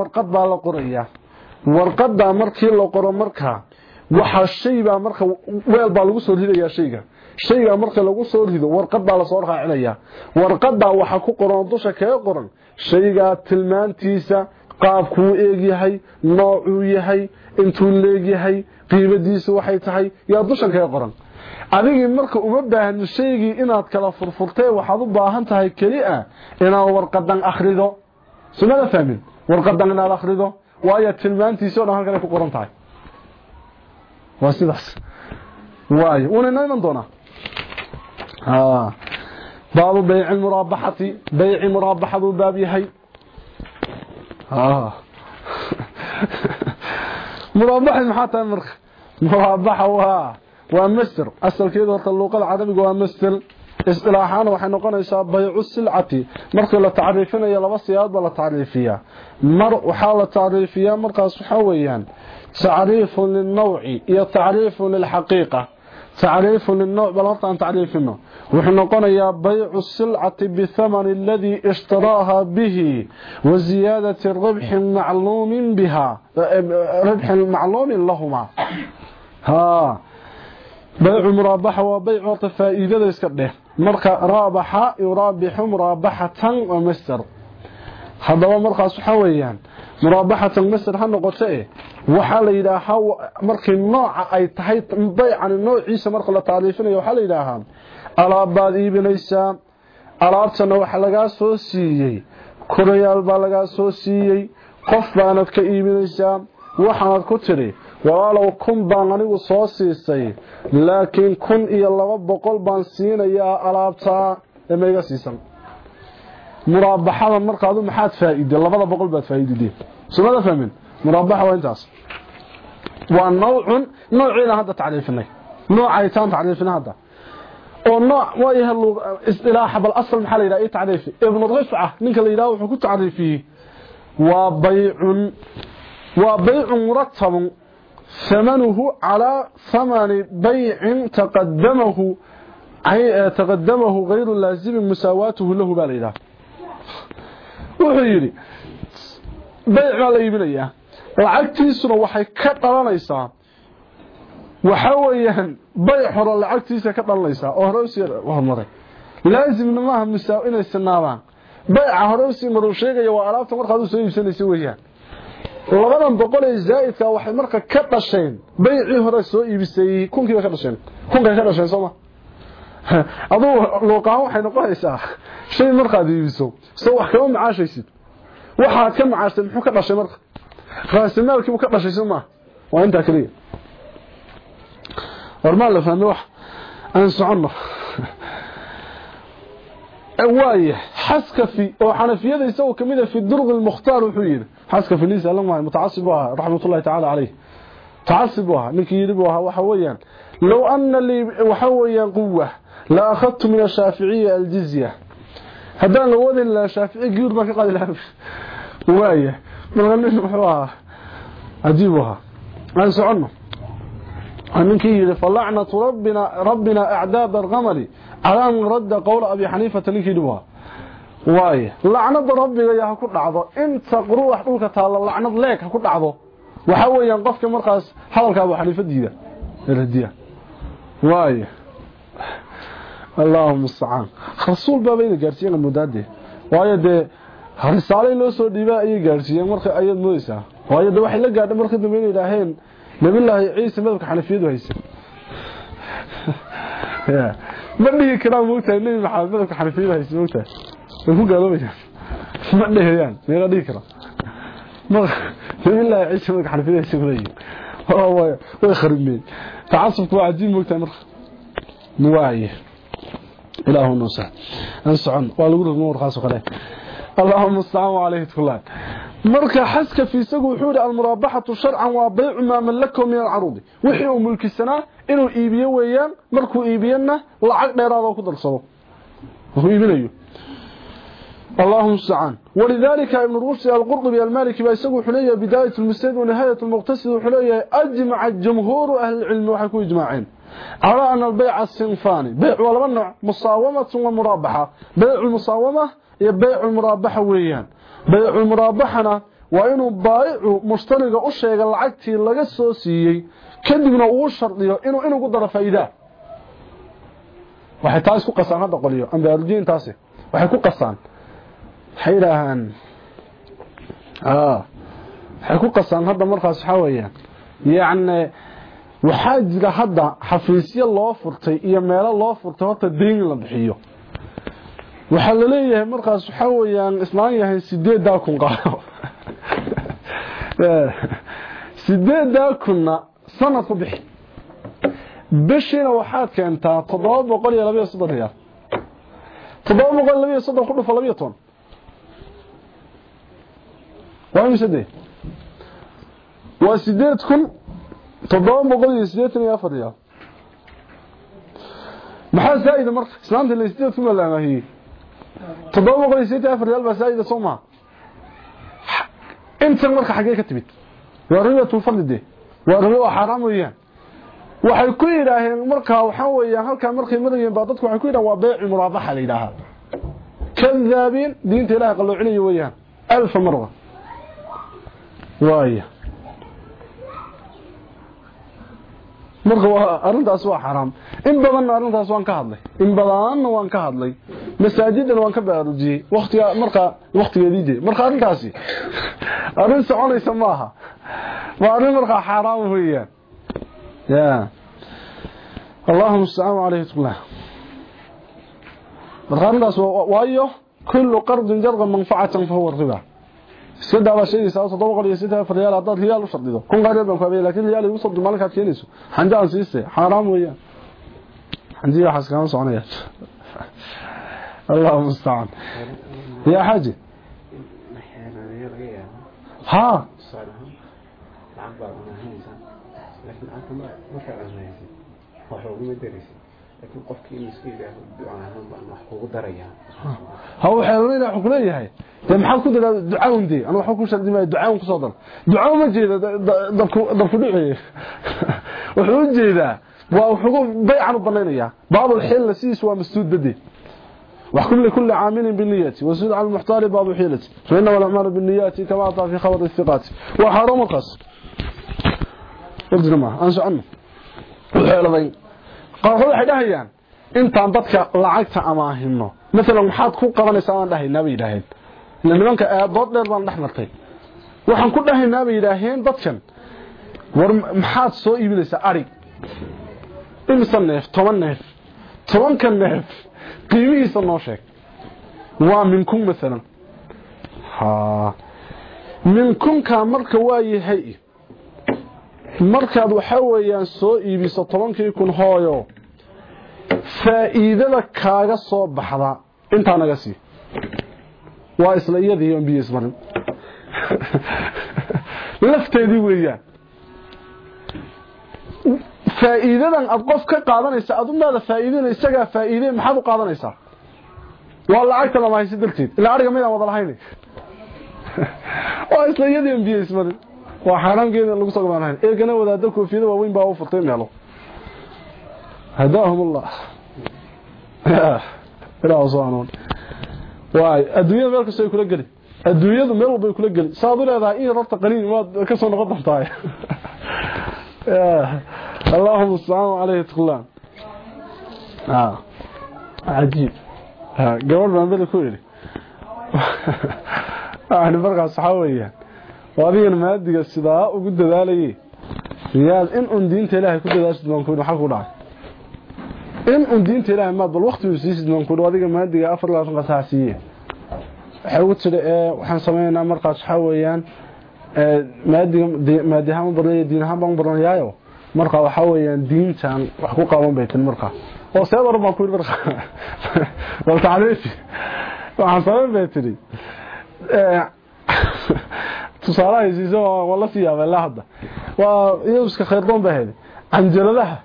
waxa shayba marka weel baa lagu soo ridayaa shayga. Shayga marka lagu soo rido warqad baa la soo raacinaya. Warqada waxa ku qoran dusha kaga qoran. Shayga tilmaantiisa qaabkuu eegyahay noocuu yahay intuu leegyahay qiimadiisu waxay tahay yaa dushan kaga qoran. Adigii marka uma baahno shaygii inaad kala furfurtee waxaad u baahan tahay keliya inaad warqadan akhrido. Sumada fahmin? Warqadan inaad akhrido? Waayo tilmaantiisa oo dhan halkan ku qoran tahay waayo una inoo iman doonaa baabu bayci muraabaxati bayci muraabaxaduu baab yahay muraabaxi maxaa tahay marka muraabaxa waa waa masder asalkeedu horta luuqada carabiga waa masder istilaaxaana waxay noqonaysaa baycu silcati markii la tacriifinayo laba siyaad baa la tacriifiyaa mar waxaa la tacriifiyaa markaas waxaa weeyaan تعريف للنوع يا تعريف للحقيقة. تعريف للنوع بلغت عن تعريف النوع. وحنقون يا بيع السلعة بثمن الذي اشتراها به وزيادة الربح معلوم بها ربح معلوم لهما. ها. بيع مرابحة وبيع وطفائي ذا يسكر له مركة رابحة يرابح مرابحة ومستر. Haddaba markaas waxaa weeyaan muraabaxatan masder ha noqote waxaa la yidhaahaa markii nooca ay tahay baycani noociisa marka la taariifinayo waxaa la yidhaahaa alaabbaad iibinaysaa alaabtana waxa lagaa soo siiyey korayaal baa lagaa soo siiyey qof baanad ka iibinaysaa waxaanad ku tidhi walaalow kun baan anigu soo siisay laakiin kun iyo laba boqol baan siinayaa alaabtaa ee siisan مرابحه المرقه ادو مخاد فايده بقول بات فايده دي سمعت فهمين مرابحه وانتاس ونوع نوع إلى هذا تعريفنا نوع اي تعريفنا هذا ونوع وجه الاصطلاح بالاصل محل إلى اي تعريف ابن رفعه منك اللي و هو كتعريفي وبيع وبيع مرتب ثمنه على ثمن بيع تقدمه تقدمه غير اللازم مساواته له بالاله wuxuu yidhi bayc baa la iibinayaa lacagtiisuna waxay ka dhalanaysaa. Waxa weeyaan bayc hore lacagtiisa ka dhalanaysaa oo hore u sii hormaray. Laazimna maaha musaa inay sinaadaan bayca hore u sii maruu sheegaya waa alaabta markaad u soo iibsanaysa weeyaan. Labadan boqol ee zaa'idka waxay marka ka dhasheen baycii hore soo iibisay kunkiiba ka dhasheen kunkay ka dhasheen sooma aduu luuqahaan waxay noqonaysaa shay markaad iibiso soo wax kama macaashaysid waxaad ka macaashtay muxuu ka dhashay marka raasimaalkiibu ka dhashay soo maa waa intaa keliya warmaan la fahmay wax aan soconno waaye xaskafi oo xanafiyada isagoo kamid a fi durq lmukhtaar wuxuu yidhi xaskafi nin saalan waaye mutacasib ahaa raxmatullahi tacaala caleyh mutacasib buu ahaa ninkii yidhi buu ahaa waxa weeyaan low ana lii waxa weeyaan quwa لا أخذت من الشافعية الجزية. هذا الأول إلا الشافعية قيود ما قال لها وغاية من غير نحوها أجيبها. أنسى عنه. أنك يجب فلعنة ربنا, ربنا أعداب الغمري على من رد قول أبي حنيفة لك دواء وغاية لعنة ربنا يا حكو العضو إنت قروا أحدوك تالى لعنة لك حكو العضو وحاول ينقفك مرقص حضرك أبو حنيفة ديدة الهدية وغاية allahuma mustacaan rasuul baaba ina gaarsiiyeen mudaade waayo dee risaalay loo soo dhiibaa ayay gaarsiiyeen marka ayaad moodaysaa waayo de waxay la gaadhay marka dambe inay idhaaheen nabillaahi ciise madabka xanafiyadu haysa. Ma dhihi karaan moogtahay nebi maxamed madabka xanafiyadu haysa moogtahay way ku gaaloobayaan ma dhehayaan meela dhihi kara nabillaahi ciise madabka xanafiyadu haysa kuleeyihin way kharibmeen tacasubku waa cajiib moogtahay marka. Waaye إله اللهم استعاموا عليه تقولها مركا حسك في سقو حول المرابحة شرعا وبيع ما من لكم من العروض. وحيو ملك السنة. إنو إيبيا ويان مركو إيبيانا. لعقنا يراضوا كدر صبو وهو إيبين أيوه اللهم استعان ولذلك ابن روسي القرطبي المالك بيسقو حلية بداية المستيد ونهاية المقتصد حلية أجمع الجمهور أهل العلم وحكو إجماعين. على ان البيع الصنفاني بيع ولا نوع مصاومه ومرابحه بيع المصاومه هي بيع المرابحه ويان بيع المرابحنا waa inuu baayicu mushtariga u sheega lacagtii laga soo siiyey kadibna uu shardiyo inuu inugu daro faa'iida waxay taas ku qasaan hadda qoliyo ambaarjiin taasi waxay ku qasaan waxay yidhaahaan waxay ku qasaan hadda markaas waxaa weeyaan yacni waxaa jira hadda xafiisyo loo furtay iyo meelo loo furtay horta deyn la bixiyo. Waxaa la leeyahay markaas waxaa weeyaan islaan yahay sideedaa kun qaado sideedaa kunna sanad ku bixi bishiina waxaad keentaa toddoba boqol iyo labayo soddon riyaal. Toddoba boqol iyo labayo soddon ku dhufo labayo toban. Waa imise dee waa sideed kun طبعاً بقلي يسجيتنا يا فريا محال سائدة مرخ إسلام دي اللي يسجيتنا ثم الله ما هي. طبعاً بقلي يسجيتنا يا فريا البسائدة صمع إنت المرخ حقيقة تبيت. وارغوة تنفل دي. وارغوة حرام ويان. وحيكويرا هين المرخة وحاوية هل كان مرخي مرخي مباطتك وحيكويرا وابيع مرابحة ليلها. كذابين دينت الله قلوا عليه ويان. ألف مرغة واي واي marka waa arrintaas waa xaraam. In badanna arrintaas waan ka hadlay. In badanna waan ka hadlay. Masaajidan waan ka baarujiyey waqtiga marka waqtigeedii marka arrintaasi arrin soconaysa maaha waa arrin markaa xaaraam weeyaan. Ya allahuma mustacaan calayhi tullah marka arrintaas waayo kullu qardin jarqa manfacatan fahuwa riba iska daabaa sheegaysaa toddoba boqol iyo siddeed afar riyaal haddaad riyaal u shardido kun qaariyal baan ku habaya laakiin riyaal igu shardi maalinkaad keenayso. Xanja aan siiste xaaraam weeyaan. Xanjiya waxaas kama soconaya. Allahu mustacaan ya xaaji. Ha لكن قفك إن سيدا الدعاء هم محفوظ دريا هو حيرنا حكم ليه ده maxaa ku دي أنا dee شد ما ku shardimay ducaawun ku soo dan ducaaw ma jeeda dadku dadku dhicay wuxuu jeedaa waa wuxuu bay'an banaynaya وحكم لكل عامل بالنيات. وسيد على المحتال باب حيلته فإنه الأعمال بالنيات كما أعطى في خبر الثقات. وحرم قص أقدر معه أنسى عنه وحيلة ضيق qaarkood waxay dhahayaan intaan dadka lacagta amaahino maalan waxaad ku qabanaysaa aan dhahaynaa bay yidhaaheen ila nimanka dheer baan dhex martay. Waxaan ku dhahaynaa bay yidhaaheen dadkan. War maxaad soo iibinaysaa arig? Imisa neef? Toban neef? Tobanka neef? Qiimihiisa noo sheeg. Waa minkun maalan minkunkaa marka waa yahay markaad waxaa weeyaan soo iibiso tobankii kun hooyo faa'iidada kaaga soo baxda. Intaa naga sii. Waa isla iyadii on biyo ismarin. Lafteedii weeyaan. Faa'iidadan aad qof ka qaadanaysa aad umaada faa'iidina isagaa faa'iide maxaad u qaadanaysaa? Waa lacagta lama haysa darteed. Ilaa ariga maydaan wada lahayn waa isla iyadii on biyo ismarin waa xaaraamkeeda lagu soo gabaanahayn eegana wadaada koofiyada waaweyn baa u furtay meelo هداهم الله ilaa soonoon waay adduunyada meel kasta ay kula gali adduunyadu meel walba ay kula gali saad u leedahay in rabta qaliin waad ka soo noqon doontaa اللهم السلام عليه تقلان اه عجيب ها قبل ما بدل كويري احنا فرقا صحاوية adigan maadiga sidaa ugu dadaalaye riyaad in un diinta ilaahay ku dadaashid baan kuidhi maxaa ku dhacay. In un diinta ilaahay maad bal waqtigu siisid baan kuidhi adiga maadiga afar labaatan qasaa siiye waxay ugu tidhi ee waxaan samaynaynaa markaas waxaa weeyaan maadiga maadi ahaan u barnay diin ahaan baan u barnayaayo? Markaa waxaa weeyaan diintan wax ku qaaban baytan markaa oo see baran baan ku yidhi markaa bal tacliifi waxaan samayn bay tidhi tusaalaha isiiso wala siyaaba la hadda. Waa iyo iska khayr doon baheed anjaladaha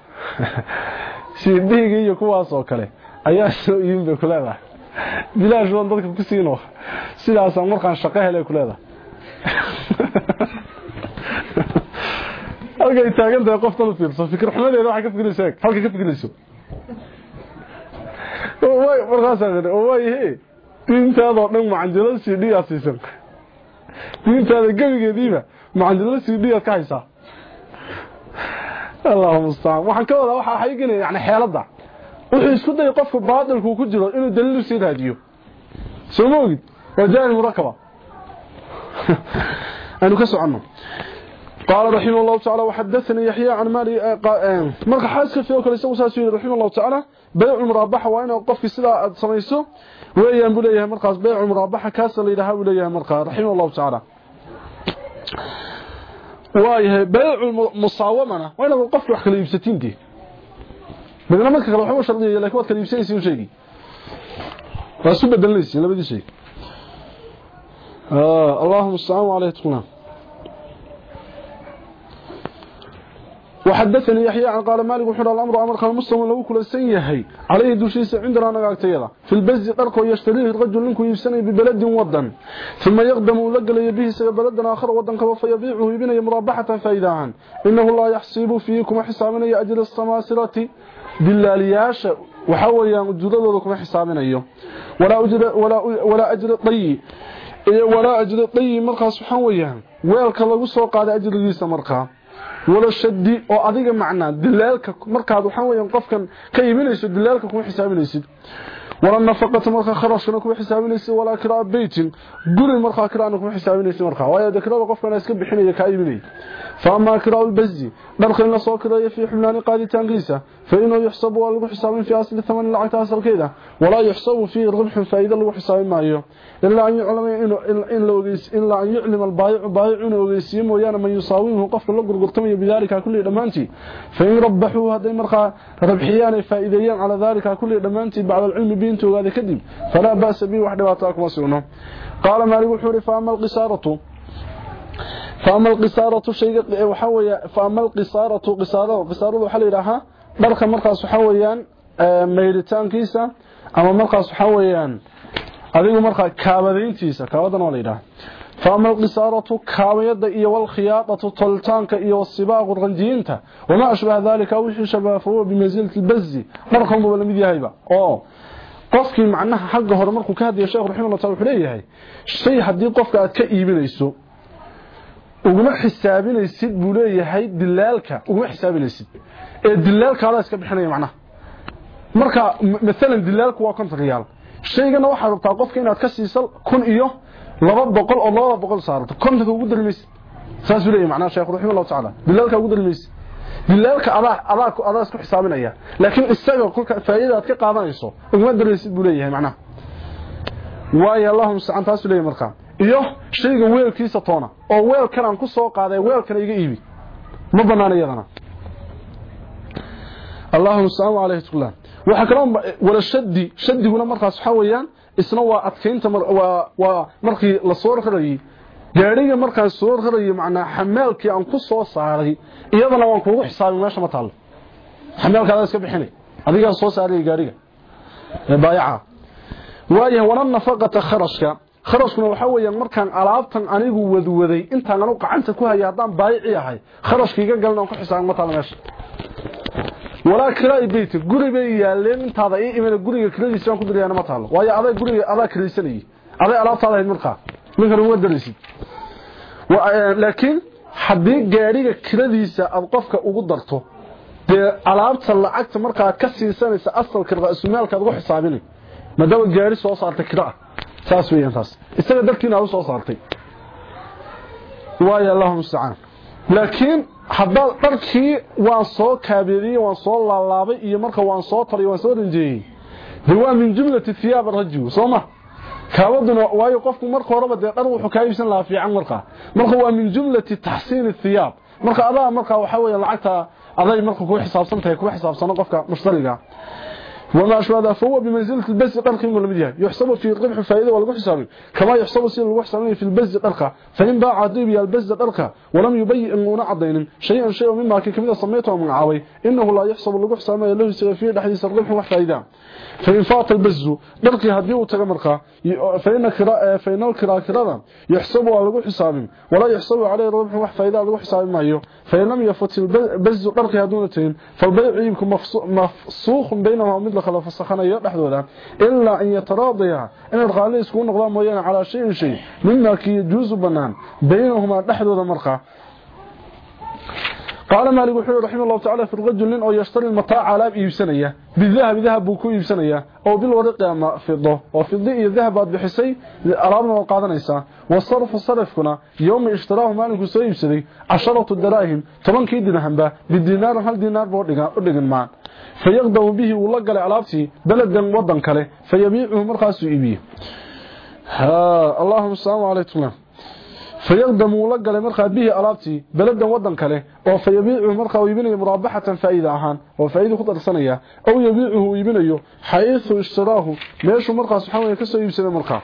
sidiga iyo kuwaas oo kale. Ayaa soo iin bay kuleedahay bilaash waan dadka ku siino sidaasaan markaan shaqo helay ku leedahay. Halkay taagan tahay qoftan u fiirso fikir xumadeeda waxay ka fikirayso halka ka fikirayso. Way markaasaan way diintaadoo dhan macanjilada c d aad siisan diintaada gebigeediiba macanjilada c d aad ka haysaa allahuma mustacaan waxaan ka wadaa waxa waxay gelaya yani xeeladda wuxuu isku dayay qofku baadilku ku jiro inuu daliil sii raadiyo soo ma ogid waa jaahil murakaba aanu ka soconno قال رحمه الله تعالى وحدثني يحيى عن مالي قائم marka xaaskafii oo kale isagu saasuu yiri rahimahu allah ta'ala bay'u murabaha waa inuu qofkii sida aad samayso weeyaan buu leeyahay markaas bay'u murabaha kaas la yiraahdo uu leeyahay marka rahimahu allah ta'ala waayahay bay'u musawamana waa inuu qofkii wax kala iibsatintii midna marka kale wuxuu shardiyaa laakiin wad kala iibsanaysaa uu sheegi waa subadan leeyahay labadii sheeg ah allahumma salli alayhi wa sallam وحدثني يحيى عن قال مالك وحر الأمر أمر كان مسلم لو كلسن يحيى عليه دوشيس عندنا نغاغتيدا في البز دركو يشتريه رجل لنكو يبسني ببلد وطن ثم يقدم لي به سي بلد آخر وطن كبا فيبيعه يبني مرابحة فايدان إنه لا يحسب فيكم حسابنا أجل السماسرة بالالياش وحويا وجودودو كما حسابنا ولا أجل ولا ولا اجر طيب ولا اجر طيب سبحان waxaan ويلك لو سو قاده اجر ليس مرخص wala shadi oo adiga macnaa dilaalka markaad waxaan weeyaan qofkan ka iibinayso dilaalka kuma xisaabinaysid wala nafaqata marka kharashna kuma xisaabinaysid wala kiraa baytin guri marka kiraana kuma xisaabinaysid marka waayo dekirada qofkan iska bixinaya ka iibinay فأما كراء البزي درخ إن لسو في حملان قادي تانقيسة فإنه يحسب ولغو حساب في أصل الثمن لعك اصل كيدا ولا يحسب فيه ربح فائده لو حساب مايو إلا أن يعلم إنه إن لو قيس إلا أن يعلم البايع بايعون وقيسيم ويانا من يصاومه قفل لغو بذلك كل إدمانتي. فإن ربحوا هذا مرقى ربحيان فائديان على ذلك كل إدمانتي بعد العلم بينته هذا كذب. فلا بأس به وحده وأتاكم أسونه قال مالك وحوري فأما القصارته فاما القصاره شيء waxa weeye فاما القصاره قصاره قصاره waxa la yiraahdaa dharka markaas waxa weeyaan meelitaankiisa ama markaas waxa weeyaan adigu markaa kaabadeyntiisa kaabadan waa la yiraahdaa فاما القصاره كاويده iyo wal khiyaadatu toltaanka iyo sibaaqu ranjiinta wama ashbaha dhalika wixii shabaafo bimazilati albazzi markan buu la mid yahayba oo qofkii macnaha xagga hore markuu ka hadiyo sheekh raximahullah ta'ala wuxuu leeyahay shay hadii qofka aad ka iibinayso uguma xisaabinaysid buu leeyahay dilaalka. Uguma xisaabinaysid ee dilaalka ala iska bixinaya macnaha marka midalan dilaalku waa konton riyaal. Shaygana waxaad rabtaa qofka inaad ka siiso kun iyo laba boqol oo laba boqol saarto kontonka ugu darmaysid saas buu leeyahay macnaha sheekh raximahullah ta'ala dilaalka ugu darmaysid dilaalka adaa adaa adaa isku xisaabinaya laakiin isaga kulka faa'iida aad ka qaadanayso uguma darmaysid buu leeyahay macnaha waayo allahumma sa'an taas leeyahay markaa iyo shayga weelkiisa toona oo weelkan aan ku soo qaaday weelkan iga iibi. Ma banaana iyadana. Allahumma salli alayhi wa waxa kale wala shadi shadiguna markaas waxa weeyaan isna waa adkeynta waa waa markii la soo rarayay gaariga markaas soo rarayay macna xamaalkii aan ku soo saaray iyadana waan kugu xisaabin meesha ma taalo xamaalkaada iska bixinay adiga soo saaray gaariga baayaca. Waayahay wana nafaqata kharashka kharashkuna waxa weeyaan markaan alaabtan anigu wadwaday intaan anu gacanta ku hayo hadaan baayici ahay kharashkiiga galna ku xisaab ma taala meesha. Walaa kiraa bayt guri bay yaaleen intaada ii imana guriga kiradiisa ku diriyana ma taalo waayo aday guriga adaa kiraysanay aday alaabtaada hayd markaa. Ninkan uma darisid laakiin haddii gaariga kiradiisa aad qofka ugu darto dee alaabta lacagta markaa ka siisanaysa asalka ra-sumaalka ugu xisaabinay maadaama gaari soo saarta kiraa saas weeyaan taas isaga dartiina u soo saartay waayo allahumma musta'an laakiin hadda dharkii waan soo kaabeeyay waan soo laalaabay iyo marka waan soo taray waan soo rinjeeyay waa min jumlati thiyab ar-rajul sooma kaabaduna waayo qofku marka horeba dee dhar wuxuu ka iibsan lahaa fiican marka marka waa min jumlati tahsin athiyab marka adaa marka waxa weeye lacagta aday marka ku xisaabsan tahay ku xisaabsano qofka mushtariga وما أشبه هذا فهو بمنزلة البز قلقه من المدية يحسب في الربح فائدة والقح حسابه كما يحسب سير القح حسابه في البز قلقه فإن باع عديبي البز قلقه ولم يبيئ أنه عضين شيئا شيئا مما كمية سميته من عاوي. إنه لا يحسب حسابه له سير فيه لحديث الربح وحفائدة. فإن فات البز دركي هدي وتغ فإن كرا فإن الكرا كرا يحسبوا على حساب. ولا يحسبوا عليه ربح وح فإذا على حساب ما يو. فإن لم يفت البز دركي هدونتين فالبيع يمكن مفسوخ بينهما مثل خلاف الصخنية دحدودا إلا أن يتراضيا. إن الغالي يكون غلام ويانا على شيء شيء. مما كي يجوز بنان. بينهما دحدودا مرقا qaala maalik wuxuu yidhi raxima allahu tacala fi rajul nin oo yashtari lmataaca alaab iibsanaya. Bidahabi dahab buu ku iibsanayaa oo bilwariqi ama fido oo fidi iyo dahab baad bixisay alaabna waa qaadanaysaa wasarfu sarifkuna yowma ishtaraahu maalinkuu soo iibsaday casharatu daraahim tobankii dinahanba bidinaarin hal dinaar ba u dhigan maan. Fayaqdamu bihi wuu la galay alaabtii beledan wadan kale fayabiicuhu markaasuu iibiye allahuma salaamu calaykum. Fayaqdamu wuu la galay markaa bihi alaabtii beledan wadan kale markaas uu iibiyo ha allahumma salaamu alaykum فيقدم ولقل مرخى به ألابتي بلدا ودن كله أو فيبيعه مرخى ويبنيه مرابحة فائدة أهان وفائدة خطر سنية أو يبيعه ويبنيه حيث اشتراه ليش مرخى سبحانه يكسر يبسل مرخى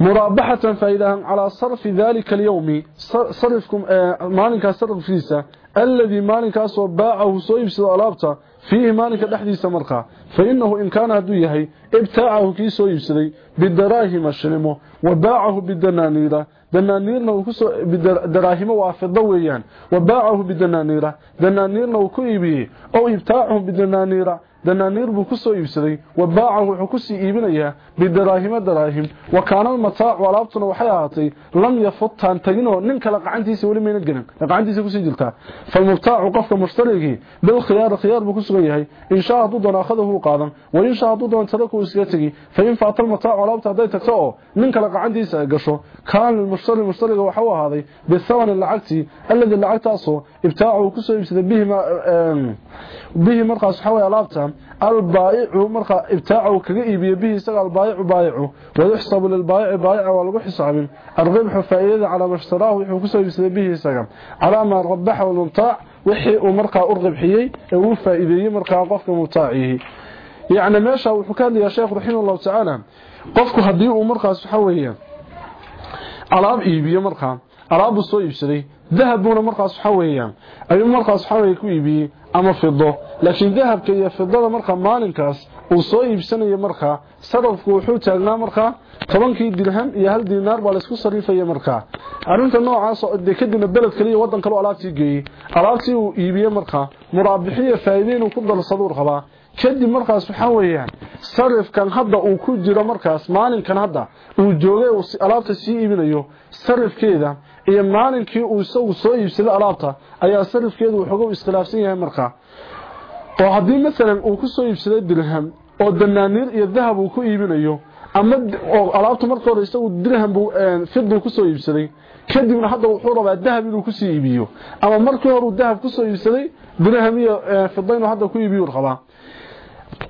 مرابحة فائدة على صرف ذلك اليوم صرفكم مالك صرف فيسا الذي مالك باعه سويبسل ألابته فيه مالك دحديث مرقى فإنه إن كان هدويه ابتاعه كي سويبسلي بالدراهم الشلمه وباعه بالدنانير دنانيرنا وكسو بدراهم وافضه ويان وباعه بالدنانير دنانيرنا وكيبيه او ابتاعه بالدنانير دنانير بو كسو iibsaday wabaaca wuxuu ku sii iibinayaa bidaraahima daraahim wa kaana mataac walaabtuna waxay ahaatay lam yafutan tagino nin kala qacantiisa wali meena gelin qacantiisa ku sii jirta falmubtaacu qofka mushtarigi bil khiyaar khiyaar buu ku sugan yahay in shaa hadu doona akhadahu qaadan wa in shaa hadu doona taraku iska tagi fa in faatal mataac walaabta haday tagto oo nin kala qacantiisa gasho kaan mushtari mushtariga waxa uu ahaaday bisawan lacagti alladhi lacagtaaso ibtaacu ku soo iibsaday bihima bihi markaas waxa way alaabta albaa'icu marka ibtaacu kaga iibiyo bihi isaga albaa'icu baa'icu wayuxsabu lilbaa'ici baa'ica waa lagu xisaabin alribxu faa'iidada calaa mashtaraahu wuxuu kusoo iibsaday bihi isaga calaa maa rabaxa walmubtaac wixii uu markaa u ribxiyey ee uu faa'iideeyey markaa qofka mubtaacihi yacni meesha wuxuu ka hadlayaa sheekhu raximah allahu tacaala qofku haddii uu markaas waxa weeye alaab iibiyo markaa weeyaan ayuu markaas waxa weeye ku iibiyey ama fido laakiin dahabka iyo fidada marka maalinkaas uu soo iibsanayo markaa sarafku wuxuu taagnaa markaa tobankii dirham iyo hal dinaar baa laysku sarifaya markaa arrinta noocaas dee kadibna beled kale iyo waddan kale alaabtii geeyey alaabtii uu iibiyey markaa muraabixiyo faa'iide inuu ku darsaduu rabaa kadib markaas waxaa weeyaan sarifkan hadda uu ku jiro markaas maalinkan hadda uu joogay alaabta sii iibinayo sarifkeeda iyo maalinkii uu isagu soo iibsaday alaabta ayaa sarifkeedu wuxuuga iskhilaafsan yahay markaa oo haddii maalan uu ku soo iibsaday dirham oo danaaniir iyo dahab uu ku iibinayo ama oo alaabta marka hore isagu dirham buu fiduu ku soo iibsaday kadibna hadda wuxuu rabaa dahab inuu ku sii iibiyo. Ama markii hore uu dahab ku soo iibsaday dirham iyo inuu hadda ku iibiyo rabaa.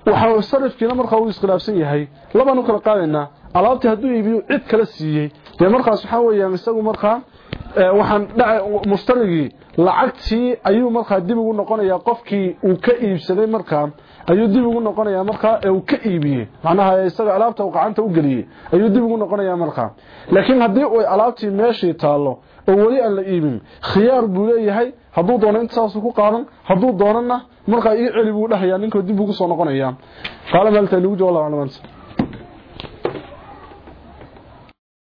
Waxa sarifkiina markaa uu iskhilaafsan yahay. Labanu kala qaadaynaa alaabtii hadduu iibiyo cid kala siiyey. Dee markaas waxaa weeyaan isagu markaa waxaan mushtarigii lacagtii ayuu markaa dib ugu noqonayaa qofkii uu ka iibsaday markaa ayuu dib ugu noqonayaa markaa ee uu ka iibiyey. Macnaha isaga alaabta uu gacanta u geliyey ayuu dib ugu noqonayaa markaa. Laakiin haddii uu alaabtii meeshii taallo oo weli aan la iibin khiyaar buu leeyahay hadduu doono intaasu ku qaadan hadduu doonana markaa ii celi buu dhahayaa ninkoo dib ugu soo noqonayaa. Qaala maalta nugu jawaab